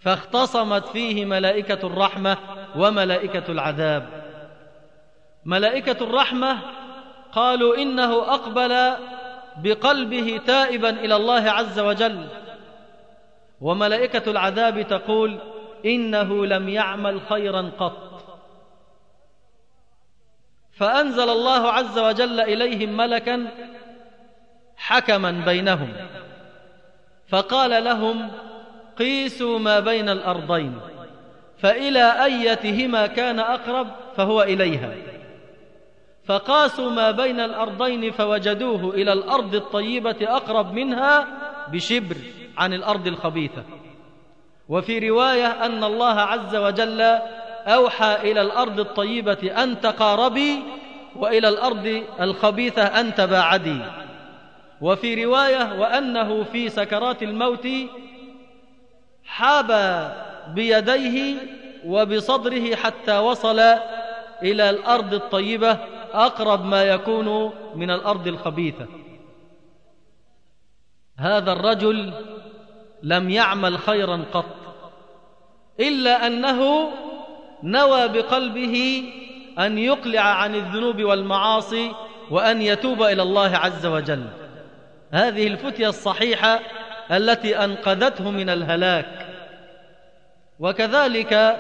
فاختصمت فيه ملائكة الرحمة وملائكة العذاب. ملائكة الرحمة قالوا إنه أقبل بقلبه تائبا إلى الله عز وجل. وملائكة العذاب تقول إنه لم يعمل خيرا قط. فأنزل الله عز وجل إليهم ملكا حكما بينهم. فقال لهم قيسوا ما بين الأرضين فإلى أيتهما كان أقرب فهو إليها. فقاسوا ما بين الأرضين فوجدوه إلى الأرض الطيبة أقرب منها بشبر عن الأرض الخبيثة. وفي رواية أن الله عز وجل أوحى إلى الأرض الطيبة أن تقاربي وإلى الأرض الخبيثة أن تباعدي. وفي رواية وأنه في سكرات الموت حاب بيديه وبصدره حتى وصل إلى الأرض الطيبة أقرب ما يكون من الأرض الخبيثة. هذا الرجل لم يعمل خيرا قط إلا أنه نوى بقلبه أن يقلع عن الذنوب والمعاصي وأن يتوب إلى الله عز وجل. هذه الفتية الصحيحة التي أنقذته من الهلاك. وكذلك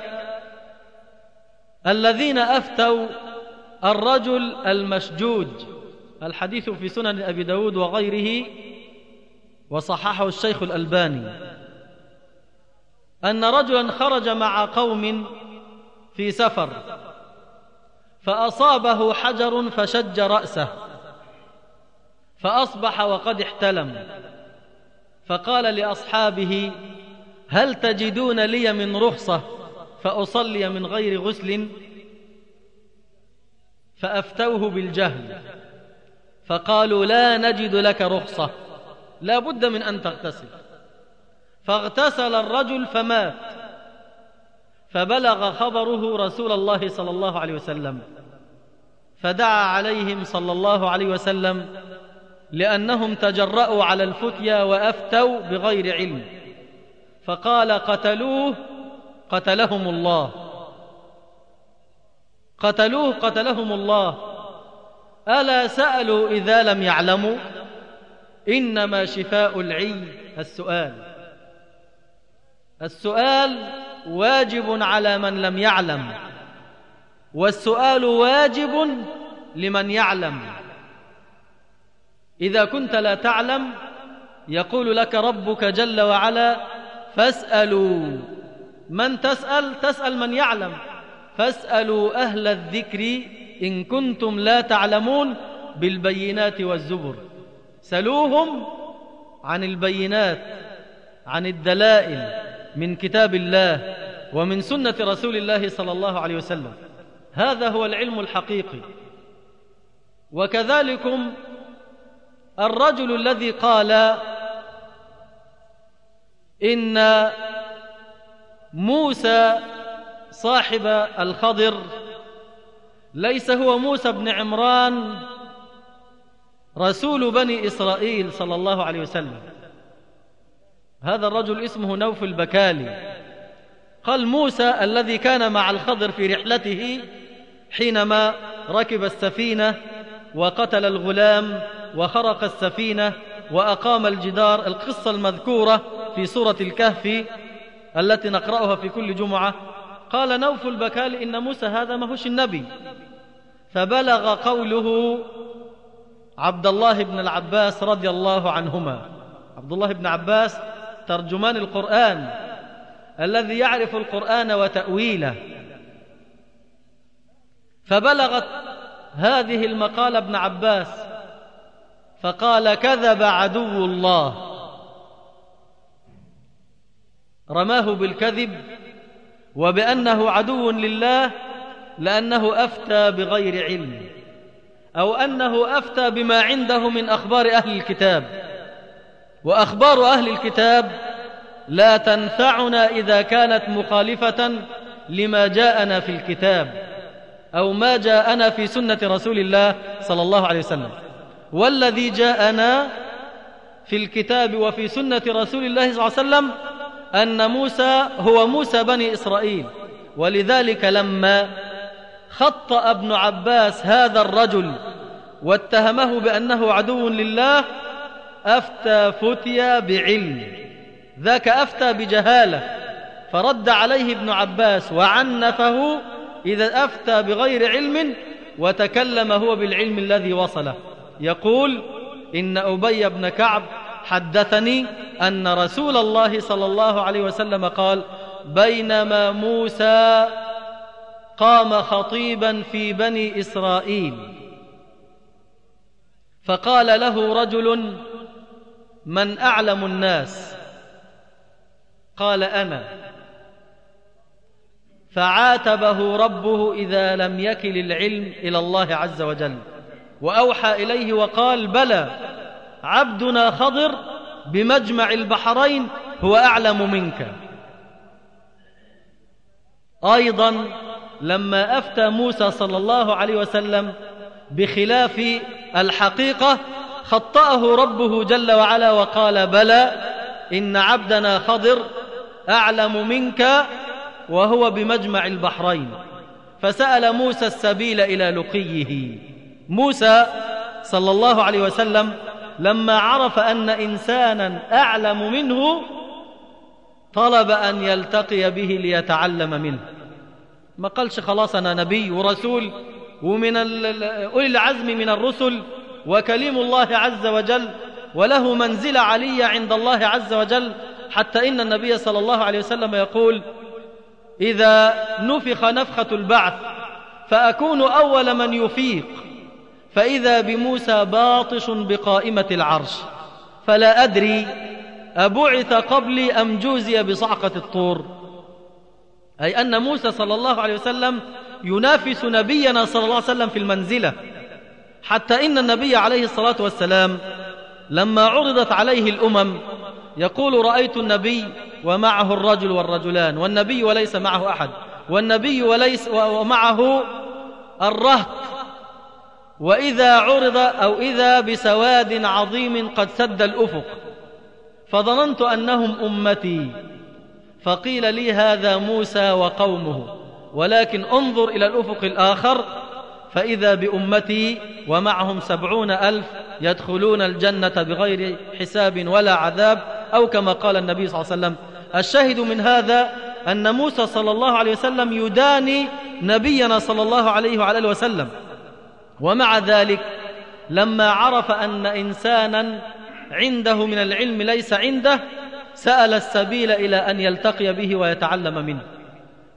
الذين أفتوا الرجل المشجوج الحديث في سنن أبي داود وغيره وصححه الشيخ الألباني. أن رجلا خرج مع قوم في سفر فأصابه حجر فشج رأسه فأصبح وقد احتلم. فقال لأصحابه هل تجدون لي من رخصة فأصلي من غير غسل؟ فأفتوه بالجهل. فقالوا لا نجد لك رخصة لا بد من أن تغتسل. فاغتسل الرجل فمات. فبلغ خبره رسول الله صلى الله عليه وسلم. فدعا عليهم صلى الله عليه وسلم لأنهم تجرأوا على الفتيا وأفتوا بغير علم. فقال قتلوه قتلهم الله. قتلوه قتلهم الله. ألا سألوا إذا لم يعلموا؟ إنما شفاء العي السؤال. السؤال واجب على من لم يعلم. والسؤال واجب لمن يعلم. إذا كنت لا تعلم يقول لك ربك جل وعلا فاسألوا. من تسأل تسأل من يعلم. فاسألوا أهل الذكر إن كنتم لا تعلمون بالبينات والزبر. سلوهم عن البينات عن الدلائل من كتاب الله ومن سنة رسول الله صلى الله عليه وسلم. هذا هو العلم الحقيقي. وكذلكم الرجل الذي قال إن موسى صاحب الخضر ليس هو موسى بن عمران رسول بني إسرائيل صلى الله عليه وسلم. هذا الرجل اسمه نوف البكالي. قال موسى الذي كان مع الخضر في رحلته حينما ركب السفينة وقتل الغلام وخرق السفينة وأقام الجدار القصة المذكورة في سورة الكهف التي نقرأها في كل جمعة. قال نوف البكال إن موسى هذا ما هوش النبي. فبلغ قوله عبد الله بن العباس رضي الله عنهما. عبد الله بن عباس ترجمان القرآن الذي يعرف القرآن وتأويله. فبلغت هذه المقالة ابن عباس فقال كذب عدو الله. رماه بالكذب وبأنه عدو لله لأنه أفتى بغير علم أو أنه أفتى بما عنده من أخبار أهل الكتاب. وأخبار أهل الكتاب لا تنفعنا إذا كانت مخالفة لما جاءنا في الكتاب أو ما جاءنا في سنة رسول الله صلى الله عليه وسلم. والذي جاءنا في الكتاب وفي سنة رسول الله صلى الله عليه وسلم أن موسى هو موسى بني إسرائيل. ولذلك لما خطأ ابن عباس هذا الرجل واتهمه بأنه عدو لله أفتى فتيا بعلم. ذاك أفتى بجهالة فرد عليه ابن عباس وعنفه إذا أفتى بغير علم وتكلم هو بالعلم الذي وصله. يقول إن أبي بن كعب حدثني أن رسول الله صلى الله عليه وسلم قال بينما موسى قام خطيبا في بني إسرائيل. فقال له رجل من أعلم الناس؟ قال أنا. فعاتبه ربه إذا لم يكل العلم إلى الله عز وجل. وأوحى إليه وقال بلى عبدنا خضر بمجمع البحرين هو أعلم منك. أيضا لما أفتى موسى صلى الله عليه وسلم بخلاف الحقيقة خطأه ربه جل وعلا وقال بلى إن عبدنا خضر أعلم منك وهو بمجمع البحرين. فسأل موسى السبيل إلى لقيه. موسى صلى الله عليه وسلم لما عرف أن إنسانا أعلم منه طلب أن يلتقي به ليتعلم منه. ما قالش خلاص أنا نبي ورسول ومن أولي العزم من الرسل وكليم الله عز وجل وله منزلة علية عند الله عز وجل حتى إن النبي صلى الله عليه وسلم يقول إذا نفخ نفخة البعث فأكون أول من يفيق. فإذا بموسى باطش بقائمة العرش فلا أدري أبعث قبلي أم جوزي بصعقة الطور. أي أن موسى صلى الله عليه وسلم ينافس نبينا صلى الله عليه وسلم في المنزلة حتى إن النبي عليه الصلاة والسلام لما عرضت عليه الأمم يقول رأيت النبي ومعه الرجل والرجلان والنبي وليس معه أحد والنبي وليس ومعه الرهط وإذا عرض أو إذا بسواد عظيم قد سد الأفق. فظننت أنهم أمتي. فقيل لي هذا موسى وقومه. ولكن انظر إلى الأفق الآخر. فإذا بأمتي ومعهم سبعون ألف يدخلون الجنة بغير حساب ولا عذاب أو كما قال النبي صلى الله عليه وسلم. الشاهد من هذا أن موسى صلى الله عليه وسلم يداني نبينا صلى الله عليه وعلى وسلم. ومع ذلك لما عرف أن إنسانا عنده من العلم ليس عنده سأل السبيل إلى أن يلتقي به ويتعلم منه.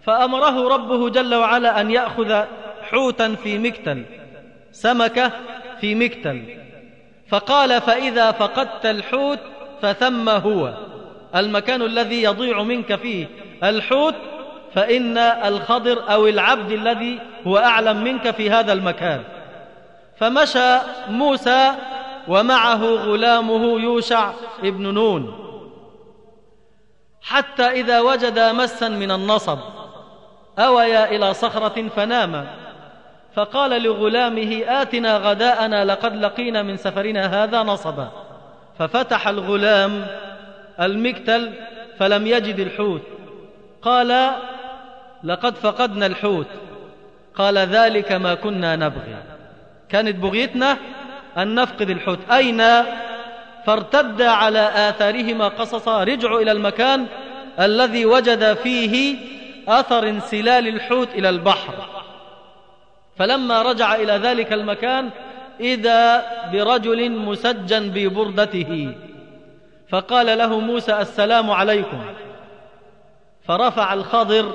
فأمره ربه جل وعلا أن يأخذ حوتا في مكتل سمكة في مكتل. فقال فإذا فقدت الحوت فثم هو. المكان الذي يضيع منك فيه الحوت فإن الخضر أو العبد الذي هو أعلم منك في هذا المكان. فمشى موسى ومعه غلامه يوشع ابن نون. حتى إذا وجد مسا من النصب أويا إلى صخرة فناما فقال لغلامه آتنا غداءنا لقد لقينا من سفرنا هذا نصبا. ففتح الغلام المكتل فلم يجد الحوت. قال لقد فقدنا الحوت. قال ذلك ما كنا نبغي. كانت بغيتنا أن نفقد الحوت. أين؟ فارتد على آثارهما قصصا. رجعوا إلى المكان الذي وجد فيه أثر انسلال الحوت إلى البحر. فلما رجع إلى ذلك المكان إذا برجل مسجن ببردته فقال له موسى السلام عليكم. فرفع الخضر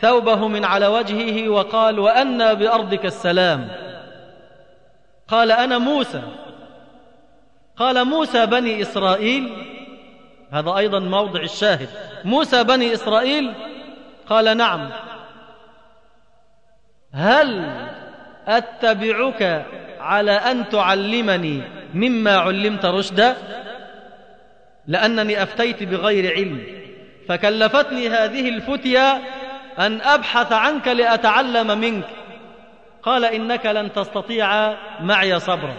ثوبه من على وجهه وقال وأنا بأرضك السلام. قال أنا موسى. قال موسى بني إسرائيل. هذا أيضا موضع الشاهد. موسى بني إسرائيل؟ قال نعم. هل أتبعك على أن تعلمني مما علمت رشدا؟ لأنني أفتيت بغير علم. فكلفتني هذه الفتية أن أبحث عنك لأتعلم منك. قال إنك لن تستطيع معي صبرا.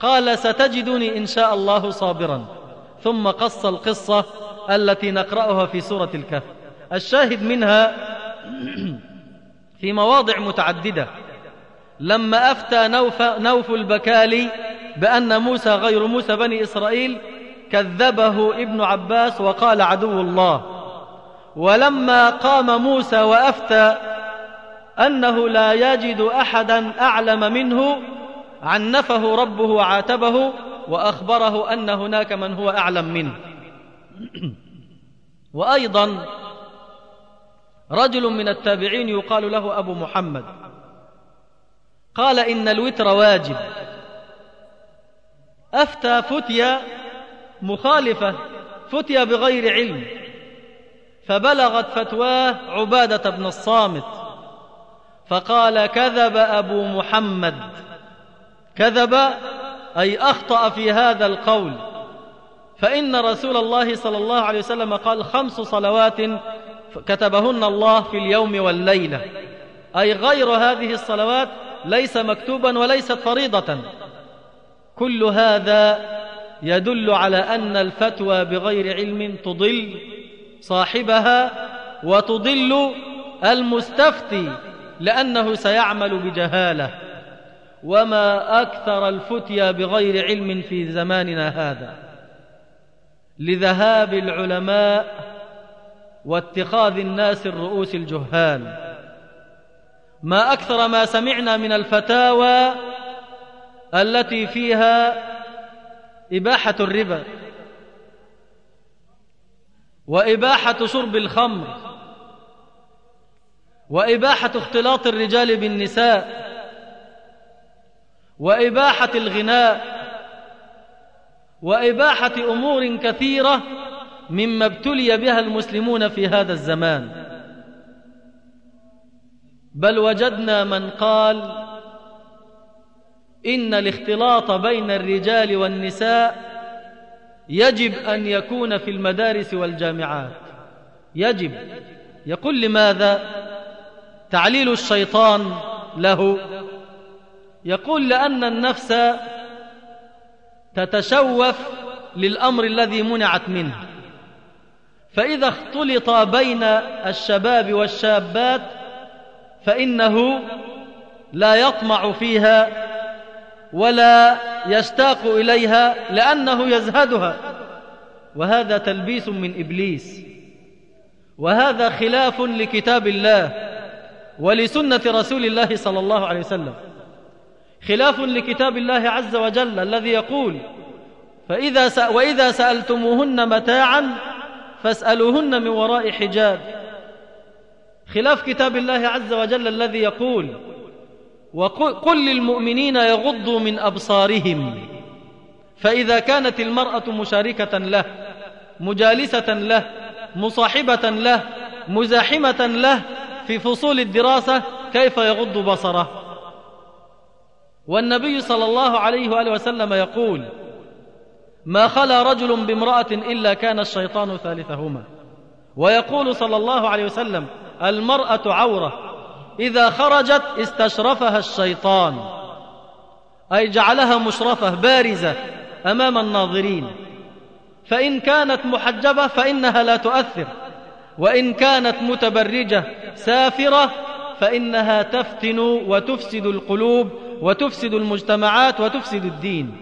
قال ستجدني إن شاء الله صابرا. ثم قص القصة التي نقرأها في سورة الكهف. الشاهد منها في مواضع متعددة. لما أفتى نوف, نوف البكالي بأن موسى غير موسى بني إسرائيل كذبه ابن عباس وقال عدو الله. ولما قام موسى وأفتى أنه لا يجد أحدا أعلم منه عنفه ربه وعاتبه وأخبره أن هناك من هو أعلم منه. وأيضا رجل من التابعين يقال له أبو محمد. قال إن الوتر واجب. أفتى فتيا مخالفة فتيا بغير علم فبلغت فتواه عبادة بن الصامت. فقال كذب أبو محمد. كذب أي أخطأ في هذا القول. فإن رسول الله صلى الله عليه وسلم قال خمس صلوات كتبهن الله في اليوم والليلة. أي غير هذه الصلوات ليس مكتوبا وليست فريضة. كل هذا يدل على أن الفتوى بغير علم تضل صاحبها وتضل المستفتي. لأنه سيعمل بجهالة. وما أكثر الفتيا بغير علم في زماننا هذا. لذهاب العلماء واتخاذ الناس الرؤوس الجهال. ما أكثر ما سمعنا من الفتاوى التي فيها إباحة الربا. وإباحة شرب الخمر. وإباحة اختلاط الرجال بالنساء وإباحة الغناء وإباحة أمور كثيرة مما ابتلي بها المسلمون في هذا الزمان. بل وجدنا من قال إن الاختلاط بين الرجال والنساء يجب أن يكون في المدارس والجامعات. يجب. يقول لماذا؟ تعليل الشيطان له. يقول لأن النفس تتشوف للأمر الذي منعت منه. فإذا اختلط بين الشباب والشابات فإنه لا يطمع فيها ولا يشتاق إليها لأنه يزهدها. وهذا تلبيس من إبليس. وهذا خلاف لكتاب الله. ولسنة رسول الله صلى الله عليه وسلم خلاف لكتاب الله عز وجل الذي يقول فإذا. وإذا سألتموهن متاعا فاسألوهن من وراء حجاب خلاف كتاب الله عز وجل الذي يقول وقل للمؤمنين يغضوا من أبصارهم فإذا كانت المرأة مشاركة له مجالسة له مصاحبة له مزاحمة له في فصول الدراسة كيف يغض بصره. والنبي صلى الله عليه وآله وسلم يقول ما خلا رجل بامرأة إلا كان الشيطان ثالثهما ويقول صلى الله عليه وسلم المرأة عورة إذا خرجت استشرفها الشيطان أي جعلها مشرفة بارزة أمام الناظرين فإن كانت محجبة فإنها لا تؤثر وإن كانت متبرجة سافرة فإنها تفتن وتفسد القلوب وتفسد المجتمعات وتفسد الدين.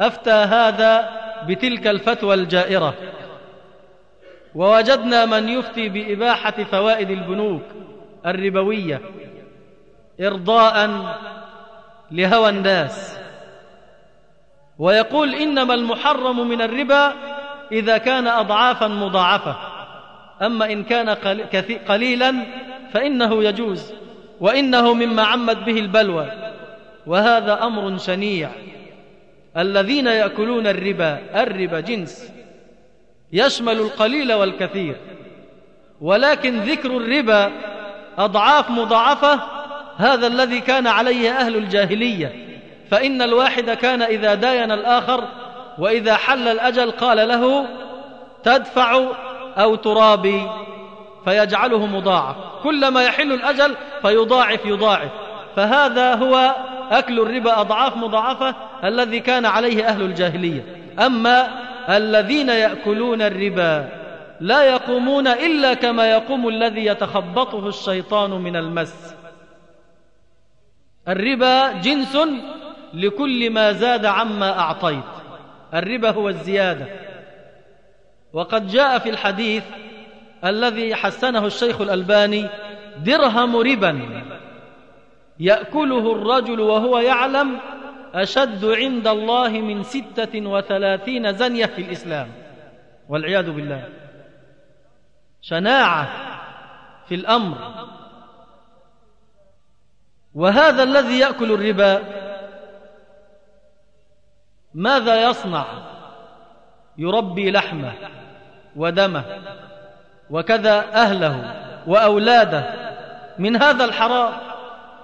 أفتى هذا بتلك الفتوى الجائرة. ووجدنا من يفتي بإباحة فوائد البنوك الربوية إرضاء لهوى الناس. ويقول إنما المحرم من الربا إذا كان أضعافا مضاعفة. أما إن كان قليلا فإنه يجوز وإنه مما عمت به البلوى. وهذا أمر شنيع. الذين يأكلون الربا الربا جنس يشمل القليل والكثير. ولكن ذكر الربا أضعاف مضاعفة هذا الذي كان عليه أهل الجاهلية. فإن الواحد كان إذا داين الآخر وإذا حل الأجل قال له تدفع أو ترابي فيجعله مضاعف. كلما يحل الأجل فيضاعف يضاعف. فهذا هو أكل الربا أضعاف مضاعفة الذي كان عليه أهل الجاهلية. أما الذين يأكلون الربا لا يقومون إلا كما يقوم الذي يتخبطه الشيطان من المس. الربا جنس لكل ما زاد عما أعطيت. الربا هو الزيادة. وقد جاء في الحديث الذي حسنه الشيخ الألباني درهم ربا يأكله الرجل وهو يعلم أشد عند الله من ستة وثلاثين زنية في الإسلام والعياذ بالله. شناعة في الأمر. وهذا الذي يأكل الربا ماذا يصنع؟ يربي لحمه. ودمه وكذا أهله وأولاده من هذا الحرام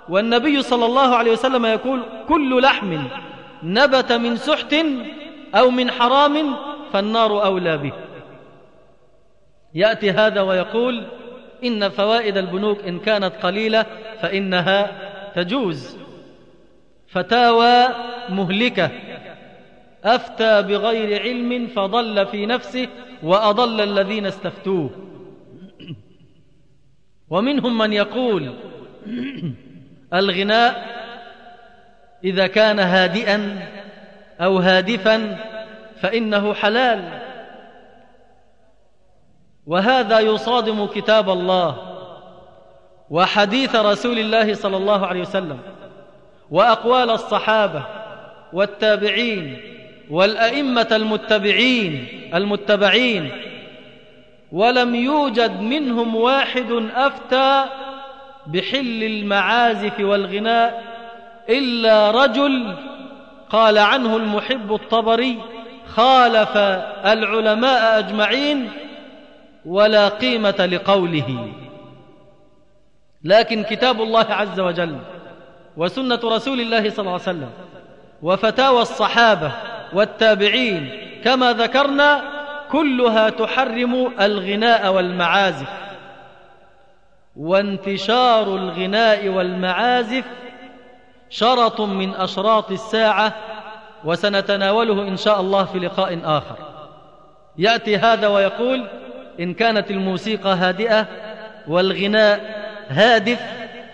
والنبي صلى الله عليه وسلم يقول كل لحم نبت من سحت أو من حرام فالنار أولى به. يأتي هذا ويقول إن فوائد البنوك إن كانت قليلة فإنها تجوز. فتاوى مهلكة أفتى بغير علم فضل في نفسه وأضل الذين استفتوه. ومنهم من يقول الغناء إذا كان هادئا أو هادفا فإنه حلال. وهذا يصادم كتاب الله وحديث رسول الله صلى الله عليه وسلم وأقوال الصحابة والتابعين والأئمة المتبعين المتبعين. ولم يوجد منهم واحد أفتى بحل المعازف والغناء إلا رجل قال عنه المحب الطبري خالف العلماء أجمعين ولا قيمة لقوله. لكن كتاب الله عز وجل وسنة رسول الله صلى الله عليه وسلم وفتاوى الصحابة والتابعين. كما ذكرنا كلها تحرم الغناء والمعازف. وانتشار الغناء والمعازف شرط من أشراط الساعة وسنتناوله إن شاء الله في لقاء آخر. يأتي هذا ويقول إن كانت الموسيقى هادئة والغناء هادف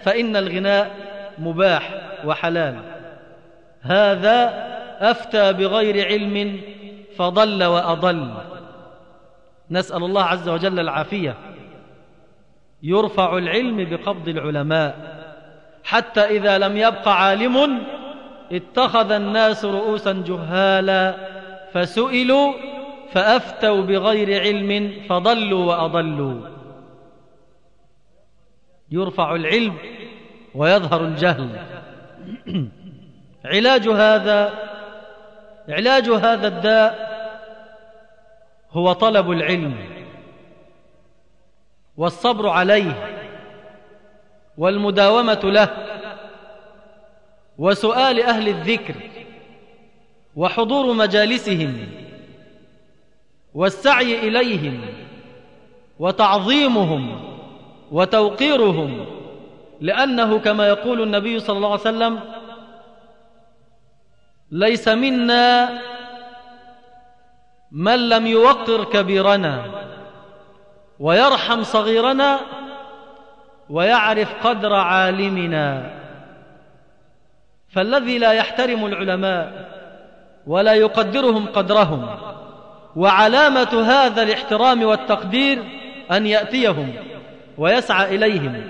فإن الغناء مباح وحلال. هذا أفتى بغير علم فضل وأضل. نسأل الله عز وجل العافية. يرفع العلم بقبض العلماء. حتى إذا لم يبق عالم اتخذ الناس رؤوسا جهالا فسئلوا فأفتوا بغير علم فضلوا وأضلوا. يرفع العلم ويظهر الجهل. علاج هذا علاج هذا الداء هو طلب العلم والصبر عليه والمداومة له وسؤال أهل الذكر وحضور مجالسهم والسعي إليهم وتعظيمهم وتوقيرهم لأنه كما يقول النبي صلى الله عليه وسلم ليس منا من لم يوقر كبيرنا ويرحم صغيرنا ويعرف قدر عالمنا. فالذي لا يحترم العلماء ولا يقدرهم قدرهم وعلامة هذا الاحترام والتقدير أن يأتيهم ويسعى إليهم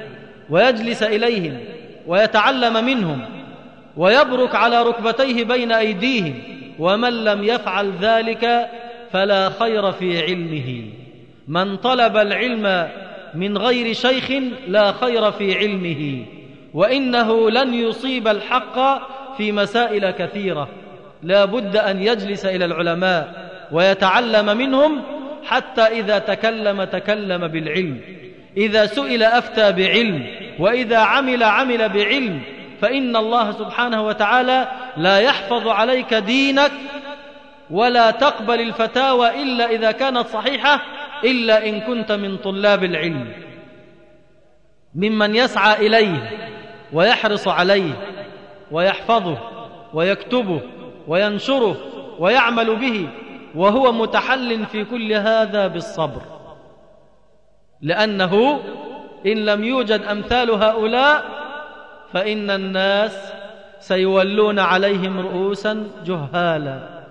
ويجلس إليهم ويتعلم منهم. ويبرك على ركبتيه بين أيديهم ومن لم يفعل ذلك فلا خير في علمه. من طلب العلم من غير شيخ لا خير في علمه. وإنه لن يصيب الحق في مسائل كثيرة. لا بد أن يجلس إلى العلماء ويتعلم منهم حتى إذا تكلم تكلم بالعلم. إذا سئل أفتى بعلم وإذا عمل عمل بعلم. فإن الله سبحانه وتعالى لا يحفظ عليك دينك ولا تقبل الفتاوى إلا إذا كانت صحيحة إلا إن كنت من طلاب العلم. ممن يسعى إليه ويحرص عليه ويحفظه ويكتبه وينشره ويعمل به وهو متحل في كل هذا بالصبر. لأنه إن لم يوجد أمثال هؤلاء فإن الناس سيولون عليهم رؤوسا جهالا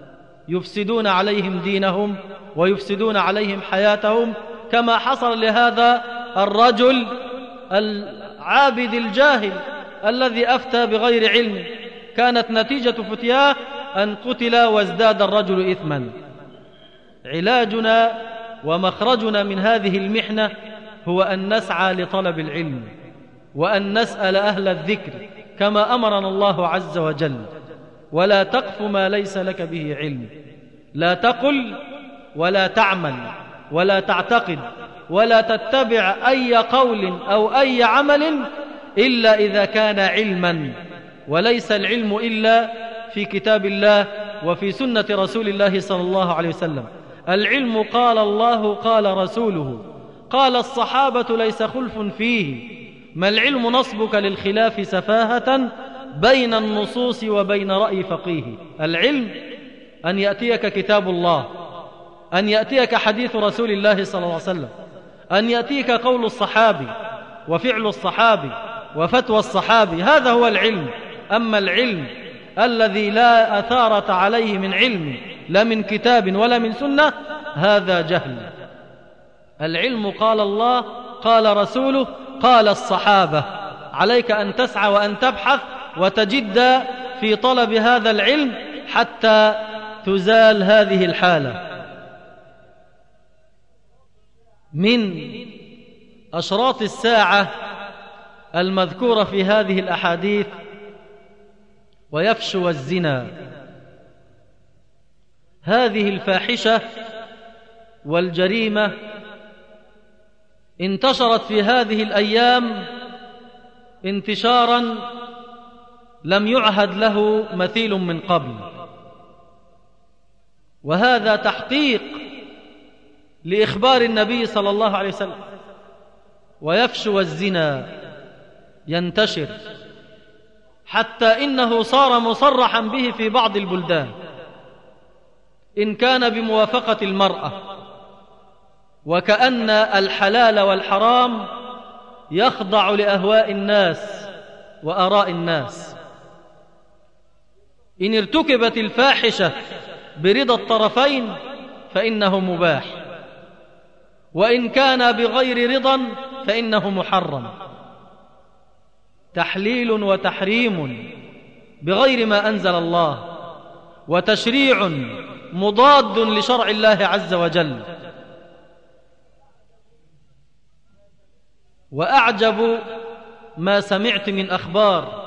يفسدون عليهم دينهم ويفسدون عليهم حياتهم. كما حصل لهذا الرجل العابد الجاهل الذي أفتى بغير علم. كانت نتيجة فتياه أن قتل وازداد الرجل إثما. علاجنا ومخرجنا من هذه المحنة هو أن نسعى لطلب العلم. وأن نسأل أهل الذكر كما أمرنا الله عز وجل. ولا تقف ما ليس لك به علم. لا تقل ولا تعمل ولا تعتقد ولا تتبع أي قول أو أي عمل إلا إذا كان علما. وليس العلم إلا في كتاب الله وفي سنة رسول الله صلى الله عليه وسلم. العلم قال الله قال رسوله. قال الصحابة ليس خلف فيه. ما العلم نصبك للخلاف سفاهة بين النصوص وبين رأي فقيه؟ العلم أن يأتيك كتاب الله أن يأتيك حديث رسول الله صلى الله عليه وسلم أن يأتيك قول الصحابي وفعل الصحابي وفتوى الصحابي هذا هو العلم. أما العلم الذي لا أثارة عليه من علم لا من كتاب ولا من سنة هذا جهل. العلم قال الله قال رسوله قال الصحابة عليك أن تسعى وأن تبحث وتجد في طلب هذا العلم حتى تزال هذه الحالة. من أشراط الساعة المذكورة في هذه الأحاديث ويفشو الزنا. هذه الفاحشة والجريمة انتشرت في هذه الأيام انتشارا لم يعهد له مثيل من قبل. وهذا تحقيق لإخبار النبي صلى الله عليه وسلم. ويفشو الزنا ينتشر حتى إنه صار مصرحا به في بعض البلدان. إن كان بموافقة المرأة. وكأن الحلال والحرام يخضع لأهواء الناس وآراء الناس. إن ارتكبت الفاحشة برضا الطرفين فإنه مباح. وإن كان بغير رضا فإنه محرم. تحليل وتحريم بغير ما أنزل الله. وتشريع مضاد لشرع الله عز وجل. وأعجب ما سمعت من أخبار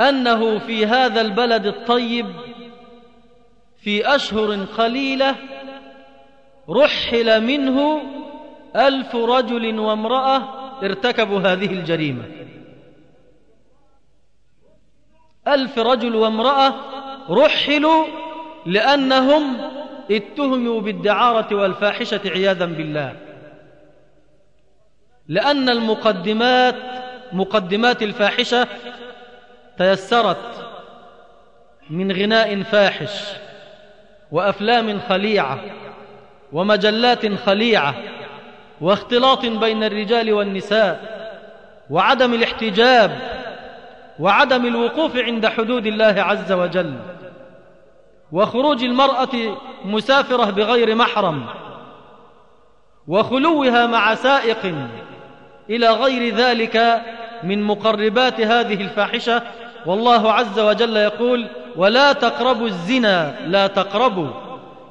أنه في هذا البلد الطيب في أشهر قليلة رحل منه ألف رجل وامرأة ارتكبوا هذه الجريمة. ألف رجل وامرأة رحلوا لأنهم اتهموا بالدعارة والفاحشة عياذا بالله. لأن المقدمات مقدمات الفاحشة تيسرت من غناء فاحش وأفلام خليعة ومجلات خليعة واختلاط بين الرجال والنساء وعدم الاحتجاب وعدم الوقوف عند حدود الله عز وجل وخروج المرأة مسافرة بغير محرم وخلوها مع سائق إلى غير ذلك من مقربات هذه الفاحشة. والله عز وجل يقول ولا تقربوا الزنا لا تقربوا.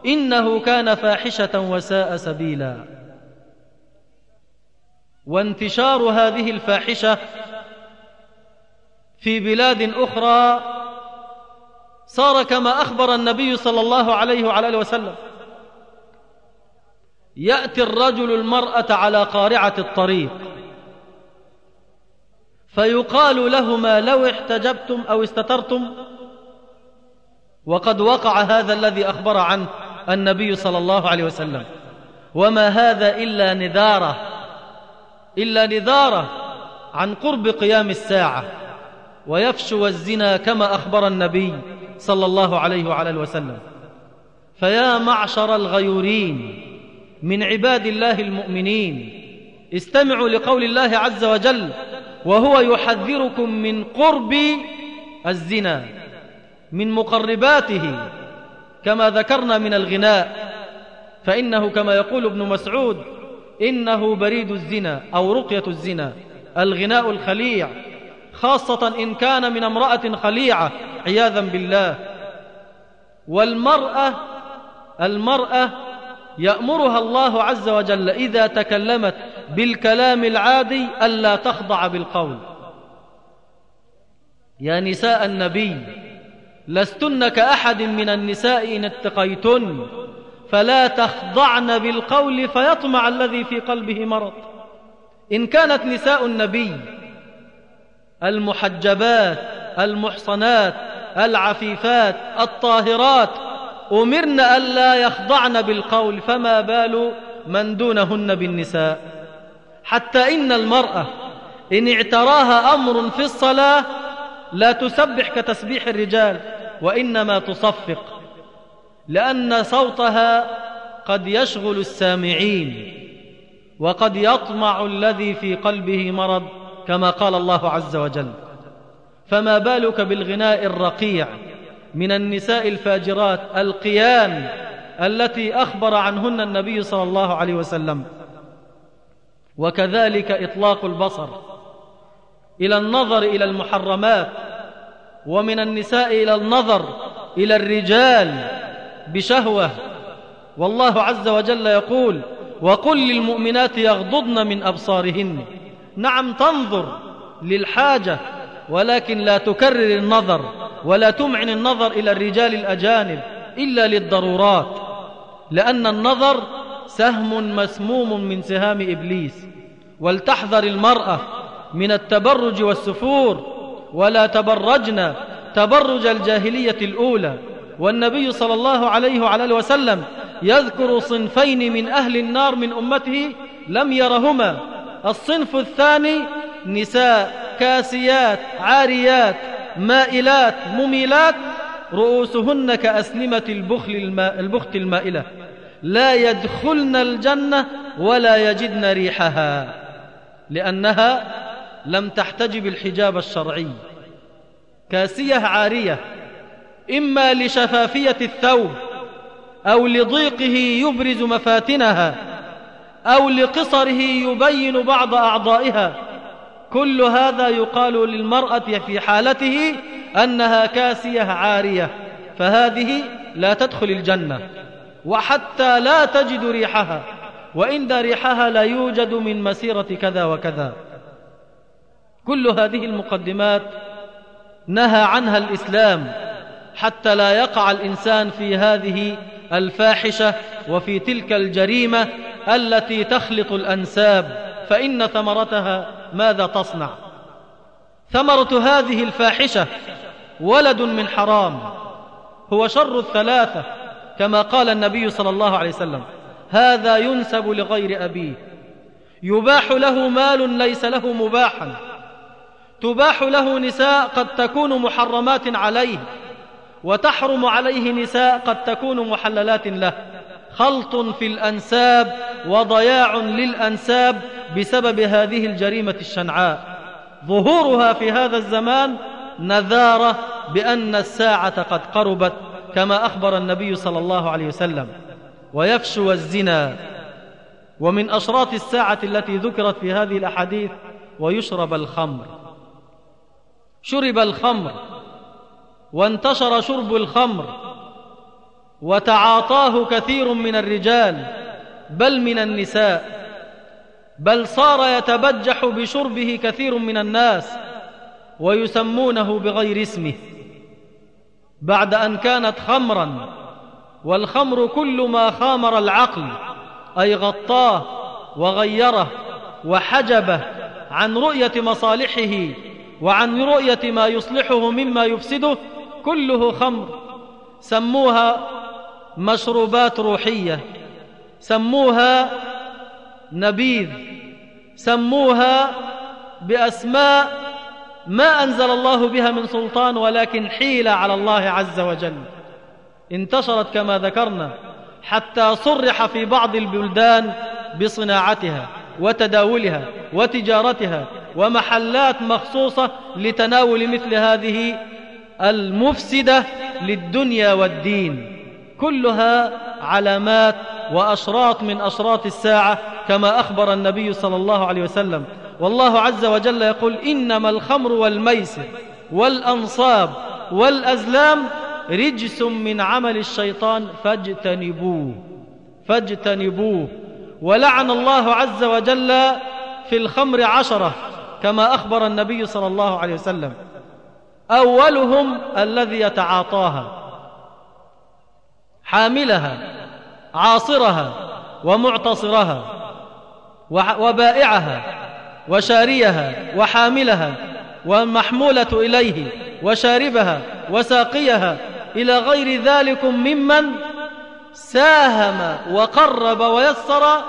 إنه كان فاحشة وساء سبيلا. وانتشار هذه الفاحشة في بلاد أخرى صار كما أخبر النبي صلى الله عليه وعلى آله وسلم يأتي الرجل المرأة على قارعة الطريق. فيقال لهما لو احتجبتم أو استترتم. وقد وقع هذا الذي أخبر عنه النبي صلى الله عليه وسلم. وما هذا إلا نذارة إلا نذارة عن قرب قيام الساعة. ويفشو الزنا كما أخبر النبي صلى الله عليه وعلى وسلم. فيا معشر الغيورين من عباد الله المؤمنين استمعوا لقول الله عز وجل وهو يحذركم من قرب الزنا من مقرباته كما ذكرنا من الغناء. فإنه كما يقول ابن مسعود إنه بريد الزنا أو رقية الزنا الغناء الخليع خاصة إن كان من امرأة خليعة عياذا بالله. والمرأة المرأة يأمرها الله عز وجل إذا تكلمت بالكلام العادي ألا تخضع بالقول. يا نساء النبي لستن كأحد من النساء إن اتقيتن فلا تخضعن بالقول فيطمع الذي في قلبه مرض. إن كانت نساء النبي المحجبات المحصنات العفيفات الطاهرات أمرن ألا يخضعن بالقول فما بال من دونهن بالنساء. حتى إن المرأة إن اعتراها أمر في الصلاة لا تسبح كتسبيح الرجال وإنما تصفق لأن صوتها قد يشغل السامعين وقد يطمع الذي في قلبه مرض كما قال الله عز وجل فما بالك بالغناء الرقيع من النساء الفاجرات القيان التي أخبر عنهن النبي صلى الله عليه وسلم؟ وكذلك إطلاق البصر إلى النظر إلى المحرمات ومن النساء إلى النظر إلى الرجال بشهوة. والله عز وجل يقول وقل للمؤمنات يغضضن من أبصارهن. نعم تنظر للحاجة ولكن لا تكرر النظر ولا تمعن النظر إلى الرجال الأجانب إلا للضرورات لأن النظر سهم مسموم من سهام إبليس. ولتحذر المرأة من التبرج والسفور ولا تبرجن تبرج الجاهلية الأولى. والنبي صلى الله عليه وعلى آله وسلم يذكر صنفين من أهل النار من أمته لم يرهما. الصنف الثاني نساء كاسيات عاريات مائلات مميلات رؤوسهن كأسلمة البخل البخت المائلة. لا يدخلن الجنة ولا يجدن ريحها لأنها لم تحتجب الحجاب الشرعي. كاسية عارية إما لشفافية الثوب أو لضيقه يبرز مفاتنها أو لقصره يبين بعض أعضائها. كل هذا يقال للمرأة في حالته أنها كاسية عارية فهذه لا تدخل الجنة. وحتى لا تجد ريحها وإن ريحها لا يوجد من مسيرة كذا وكذا. كل هذه المقدمات نهى عنها الإسلام حتى لا يقع الإنسان في هذه الفاحشة وفي تلك الجريمة التي تخلط الأنساب فإن ثمرتها ماذا تصنع؟ ثمرة هذه الفاحشة ولد من حرام هو شر الثلاثة. كما قال النبي صلى الله عليه وسلم هذا ينسب لغير أبيه. يباح له مال ليس له مباحا. تباح له نساء قد تكون محرمات عليه وتحرم عليه نساء قد تكون محللات له. خلط في الأنساب وضياع للأنساب بسبب هذه الجريمة الشنعاء. ظهورها في هذا الزمان نذارة بأن الساعة قد قربت. كما أخبر النبي صلى الله عليه وسلم ويفشو الزنا ومن أشراط الساعة التي ذكرت في هذه الأحاديث ويشرب الخمر. شرب الخمر وانتشر شرب الخمر وتعاطاه كثير من الرجال بل من النساء بل صار يتبجح بشربه كثير من الناس ويسمونه بغير اسمه. بعد أن كانت خمرا والخمر كل ما خامر العقل أي غطاه وغيره وحجبه عن رؤية مصالحه وعن رؤية ما يصلحه مما يفسده كله خمر. سموها مشروبات روحية سموها نبيذ سموها بأسماء ما أنزل الله بها من سلطان ولكن حيلة على الله عز وجل. انتشرت كما ذكرنا حتى صرح في بعض البلدان بصناعتها وتداولها وتجارتها ومحلات مخصوصة لتناول مثل هذه المفسدة للدنيا والدين. كلها علامات وأشراط من أشراط الساعة كما أخبر النبي صلى الله عليه وسلم. والله عز وجل يقول إنما الخمر والميسر والأنصاب والأزلام رجس من عمل الشيطان فاجتنبوه فاجتنبوه. ولعن الله عز وجل في الخمر عشرة كما أخبر النبي صلى الله عليه وسلم. أولهم الذي يتعاطاها حاملها عاصرها ومعتصرها وبائعها. وشاريها وحاملها والمحمولة إليه وشاربها وساقيها إلى غير ذلك ممن ساهم وقرب ويسر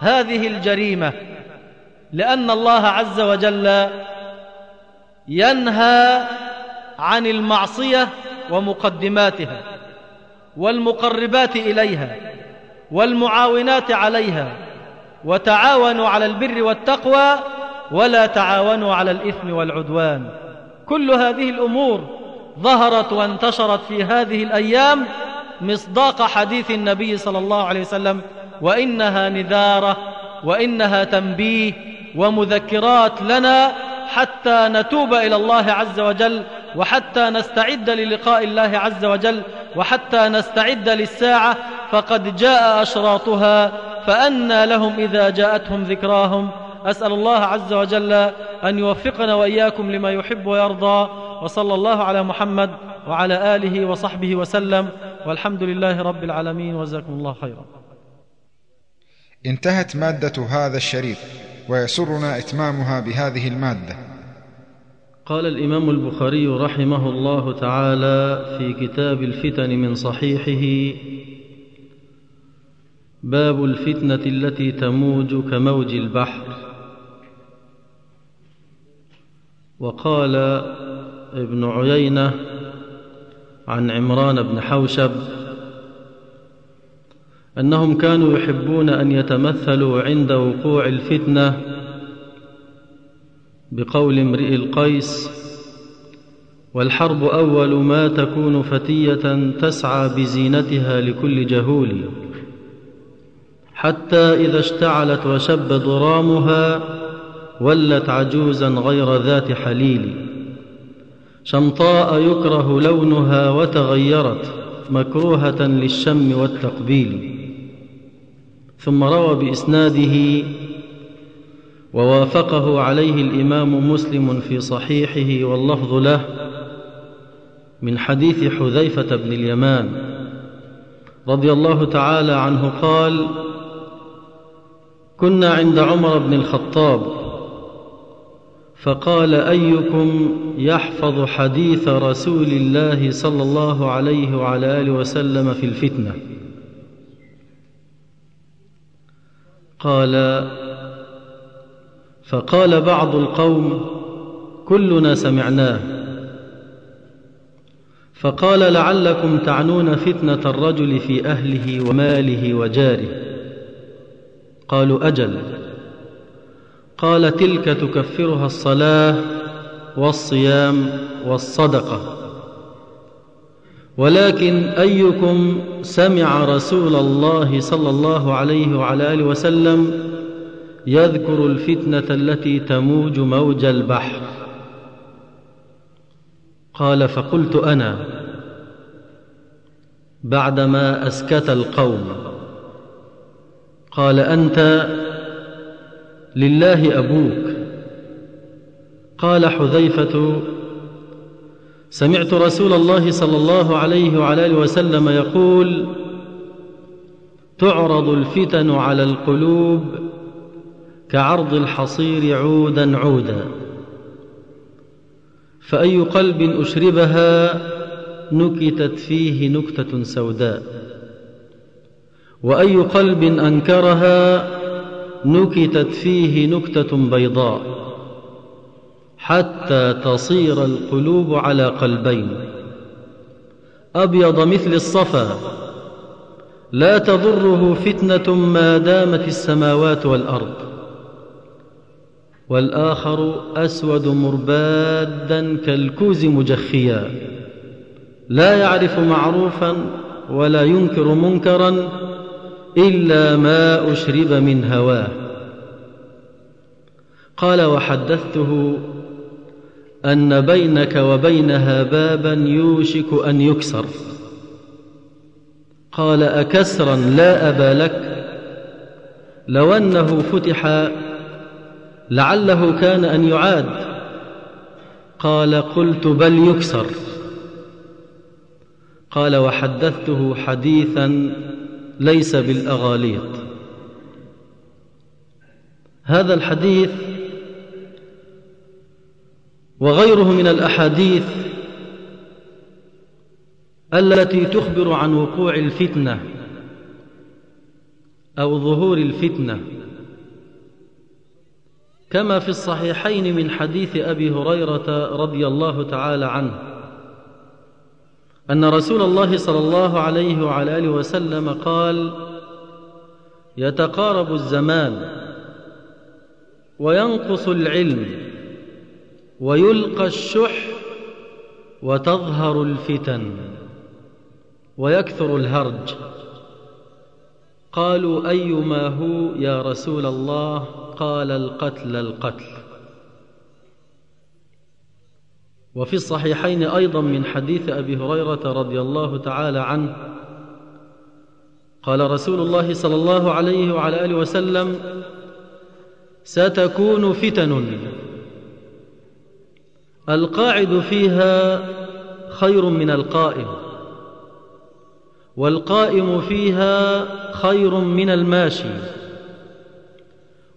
هذه الجريمة لأن الله عز وجل ينهى عن المعصية ومقدماتها والمقربات إليها والمعاونات عليها وتعاونوا على البر والتقوى ولا تعاونوا على الإثم والعدوان. كل هذه الأمور ظهرت وانتشرت في هذه الأيام مصداق حديث النبي صلى الله عليه وسلم وإنها نذارة وإنها تنبيه ومذكرات لنا حتى نتوب إلى الله عز وجل وحتى نستعد للقاء الله عز وجل وحتى نستعد للساعة فقد جاء أشراطها فأنى لهم إذا جاءتهم ذكراهم. أسأل الله عز وجل أن يوفقنا وإياكم لما يحب ويرضى وصلى الله على محمد وعلى آله وصحبه وسلم والحمد لله رب العالمين وجزاكم الله خيرا. انتهت مادة هذا الشريط ويسرنا إتمامها بهذه المادة. قال الإمام البخاري رحمه الله تعالى في كتاب الفتن من صحيحه باب الفتنة التي تموج كموج البحر. وقال ابن عيينة عن عمران بن حوشب أنهم كانوا يحبون أن يتمثلوا عند وقوع الفتنة بقول امرئ القيس والحرب أول ما تكون فتية تسعى بزينتها لكل جهول حتى إذا اشتعلت وشب ضرامها ولت عجوزا غير ذات حليل. شمطاء يكره لونها وتغيرت مكروهة للشم والتقبيل. ثم روى بإسناده ووافقه عليه الإمام مسلم في صحيحه واللفظ له من حديث حذيفة بن اليمان رضي الله تعالى عنه قال كنا عند عمر بن الخطاب فقال أيكم يحفظ حديث رسول الله صلى الله عليه وعلى آله وسلم في الفتنة؟ قال فقال بعض القوم كلنا سمعناه. فقال لعلكم تعنون فتنة الرجل في أهله وماله وجاره. قالوا أجل. قال تلك تكفرها الصلاة والصيام والصدقة. ولكن أيكم سمع رسول الله صلى الله عليه وعلى آله وسلم يذكر الفتنة التي تموج موج البحر. قال فقلت أنا بعدما أسكت القوم قال أنت لله أبوك. قال حذيفة سمعت رسول الله صلى الله عليه وعلى آله وسلم يقول تعرض الفتن على القلوب كعرض الحصير عودا عودا. فأي قلب أشربها نكتت فيه نكتة سوداء. وأي قلب أنكرها نكتت فيه نكتة بيضاء. حتى تصير القلوب على قلبين. أبيض مثل الصفا. لا تضره فتنة ما دامت السماوات والأرض. والآخر أسود مربادا كالكوز مجخيا. لا يعرف معروفا ولا ينكر منكرا إلا ما أشرب من هواه. قال وحدثته أن بينك وبينها بابا يوشك أن يكسر. قال أكسرا لا أبا لك. لو أنه فتح لعله كان أن يعاد. قال قلت بل يكسر. قال وحدثته حديثا ليس بالأغاليط. هذا الحديث وغيره من الأحاديث التي تخبر عن وقوع الفتنة أو ظهور الفتنة. كما في الصحيحين من حديث أبي هريرة رضي الله تعالى عنه أن رسول الله صلى الله عليه وعلى آله وسلم قال يتقارب الزمان وينقص العلم ويلقى الشح وتظهر الفتن ويكثر الهرج. قالوا أيما هو يا رسول الله؟ قال القتل القتل. وفي الصحيحين أيضا من حديث أبي هريرة رضي الله تعالى عنه قال رسول الله صلى الله عليه وعلى آله وسلم ستكون فتن. القاعد فيها خير من القائم. والقائم فيها خير من الماشي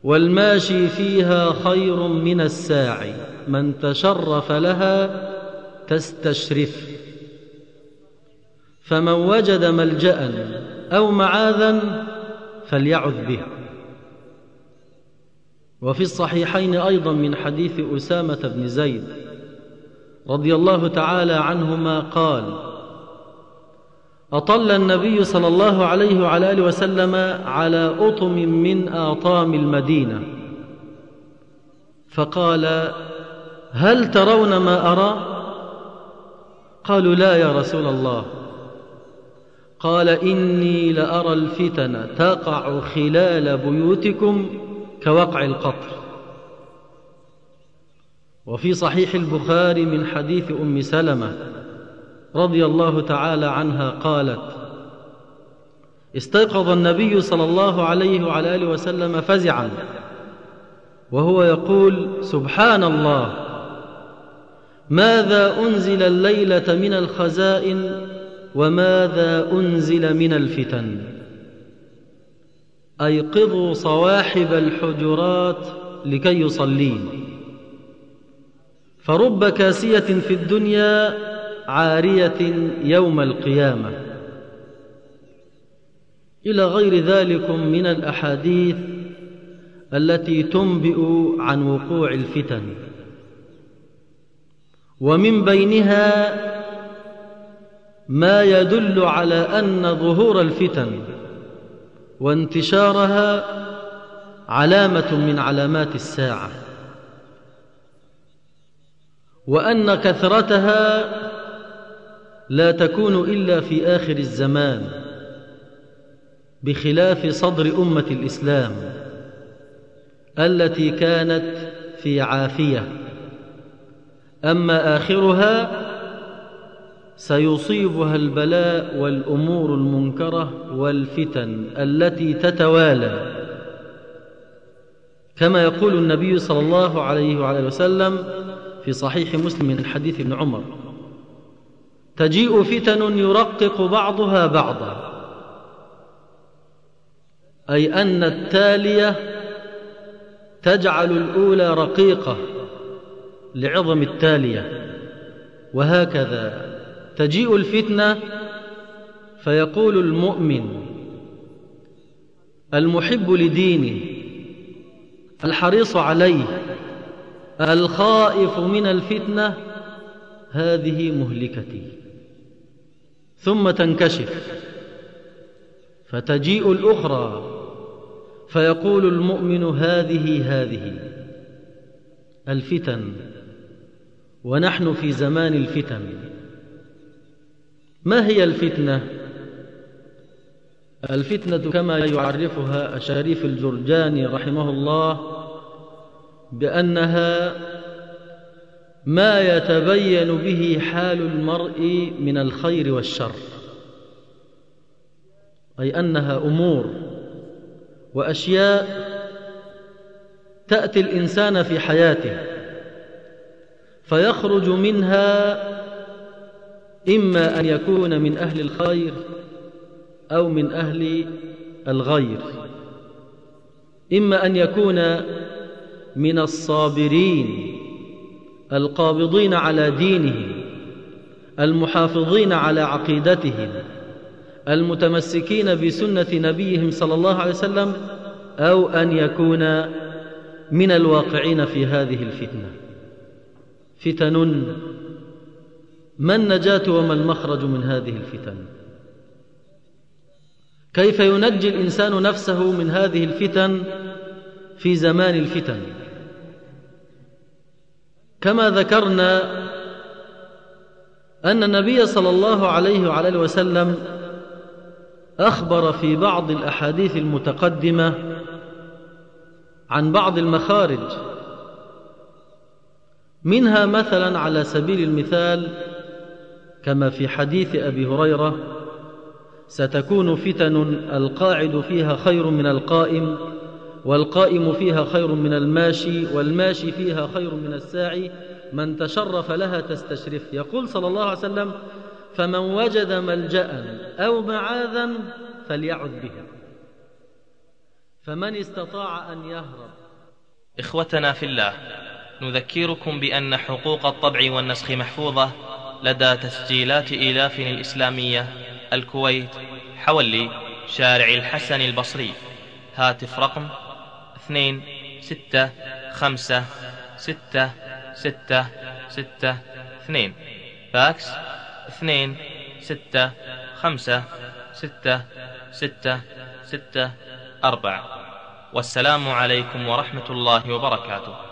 والماشي فيها خير من الساعي. من تشرف لها تستشرف. فمن وجد ملجأ أو معاذا فليعذ به. وفي الصحيحين أيضا من حديث أسامة بن زيد رضي الله تعالى عنهما قال أطل النبي صلى الله عليه وعلى آله وسلم على أطم من آطام المدينة. فقال هل ترون ما أرى؟ قالوا لا يا رسول الله. قال إني لأرى الفتن تقع خلال بيوتكم كوقع القطر. وفي صحيح البخاري من حديث أم سلمة رضي الله تعالى عنها قالت استيقظ النبي صلى الله عليه وعلى آله وسلم فزعا وهو يقول سبحان الله ماذا أنزل الليلة من الخزائن وماذا أنزل من الفتن؟ أيقظوا صواحب الحجرات لكي يصلين. فرب كاسية في الدنيا عارية يوم القيامة. إلى غير ذلك من الأحاديث التي تنبئ عن وقوع الفتن. ومن بينها ما يدل على أن ظهور الفتن وانتشارها علامة من علامات الساعة. وأن كثرتها لا تكون إلا في آخر الزمان بخلاف صدر أمة الإسلام التي كانت في عافية. أما آخرها سيصيبها البلاء والأمور المنكرة والفتن التي تتوالى. كما يقول النبي صلى الله عليه وعلى وسلم في صحيح مسلم من حديث ابن عمر. تجيء فتن يرقق بعضها بعضا. أي أن التالية تجعل الأولى رقيقة لعظم التالية. وهكذا تجيء الفتنة فيقول المؤمن المحب لدينه الحريص عليه الخائف من الفتنة هذه مهلكتي. ثم تنكشف. فتجيء الأخرى فيقول المؤمن هذه هذه الفتن ونحن في زمان الفتن. ما هي الفتنة؟ الفتنة كما يعرفها الشريف الجرجاني رحمه الله بأنها ما يتبين به حال المرء من الخير والشر أي أنها أمور وأشياء تأتي الإنسان في حياته فيخرج منها إما أن يكون من أهل الخير أو من أهل الغير إما أن يكون من الصابرين. القابضين على دينهم المحافظين على عقيدتهم المتمسكين بسنة نبيهم صلى الله عليه وسلم أو أن يكون من الواقعين في هذه الفتنة. فتن ما النجاة وما المخرج من هذه الفتن؟ كيف ينجي الإنسان نفسه من هذه الفتن في زمان الفتن؟ كما ذكرنا أن النبي صلى الله عليه وعلى وسلم أخبر في بعض الأحاديث المتقدمة عن بعض المخارج منها مثلا على سبيل المثال كما في حديث أبي هريرة ستكون فتن القاعد فيها خير من القائم والقائم فيها خير من الماشي والماشي فيها خير من الساعي. من تشرف لها تستشرف. يقول صلى الله عليه وسلم فمن وجد ملجأ أو معاذا فليعذ بها. فمن استطاع أن يهرب. إخوتنا في الله نذكركم بأن حقوق الطبع والنسخ محفوظة لدى تسجيلات إيلاف الإسلامية الكويت حولي شارع الحسن البصري. هاتف رقم اثنين ستة خمسة ستة ستة ستة اثنين. فاكس؟ اثنين ستة خمسة ستة ستة ستة أربعة. والسلام عليكم ورحمة الله وبركاته.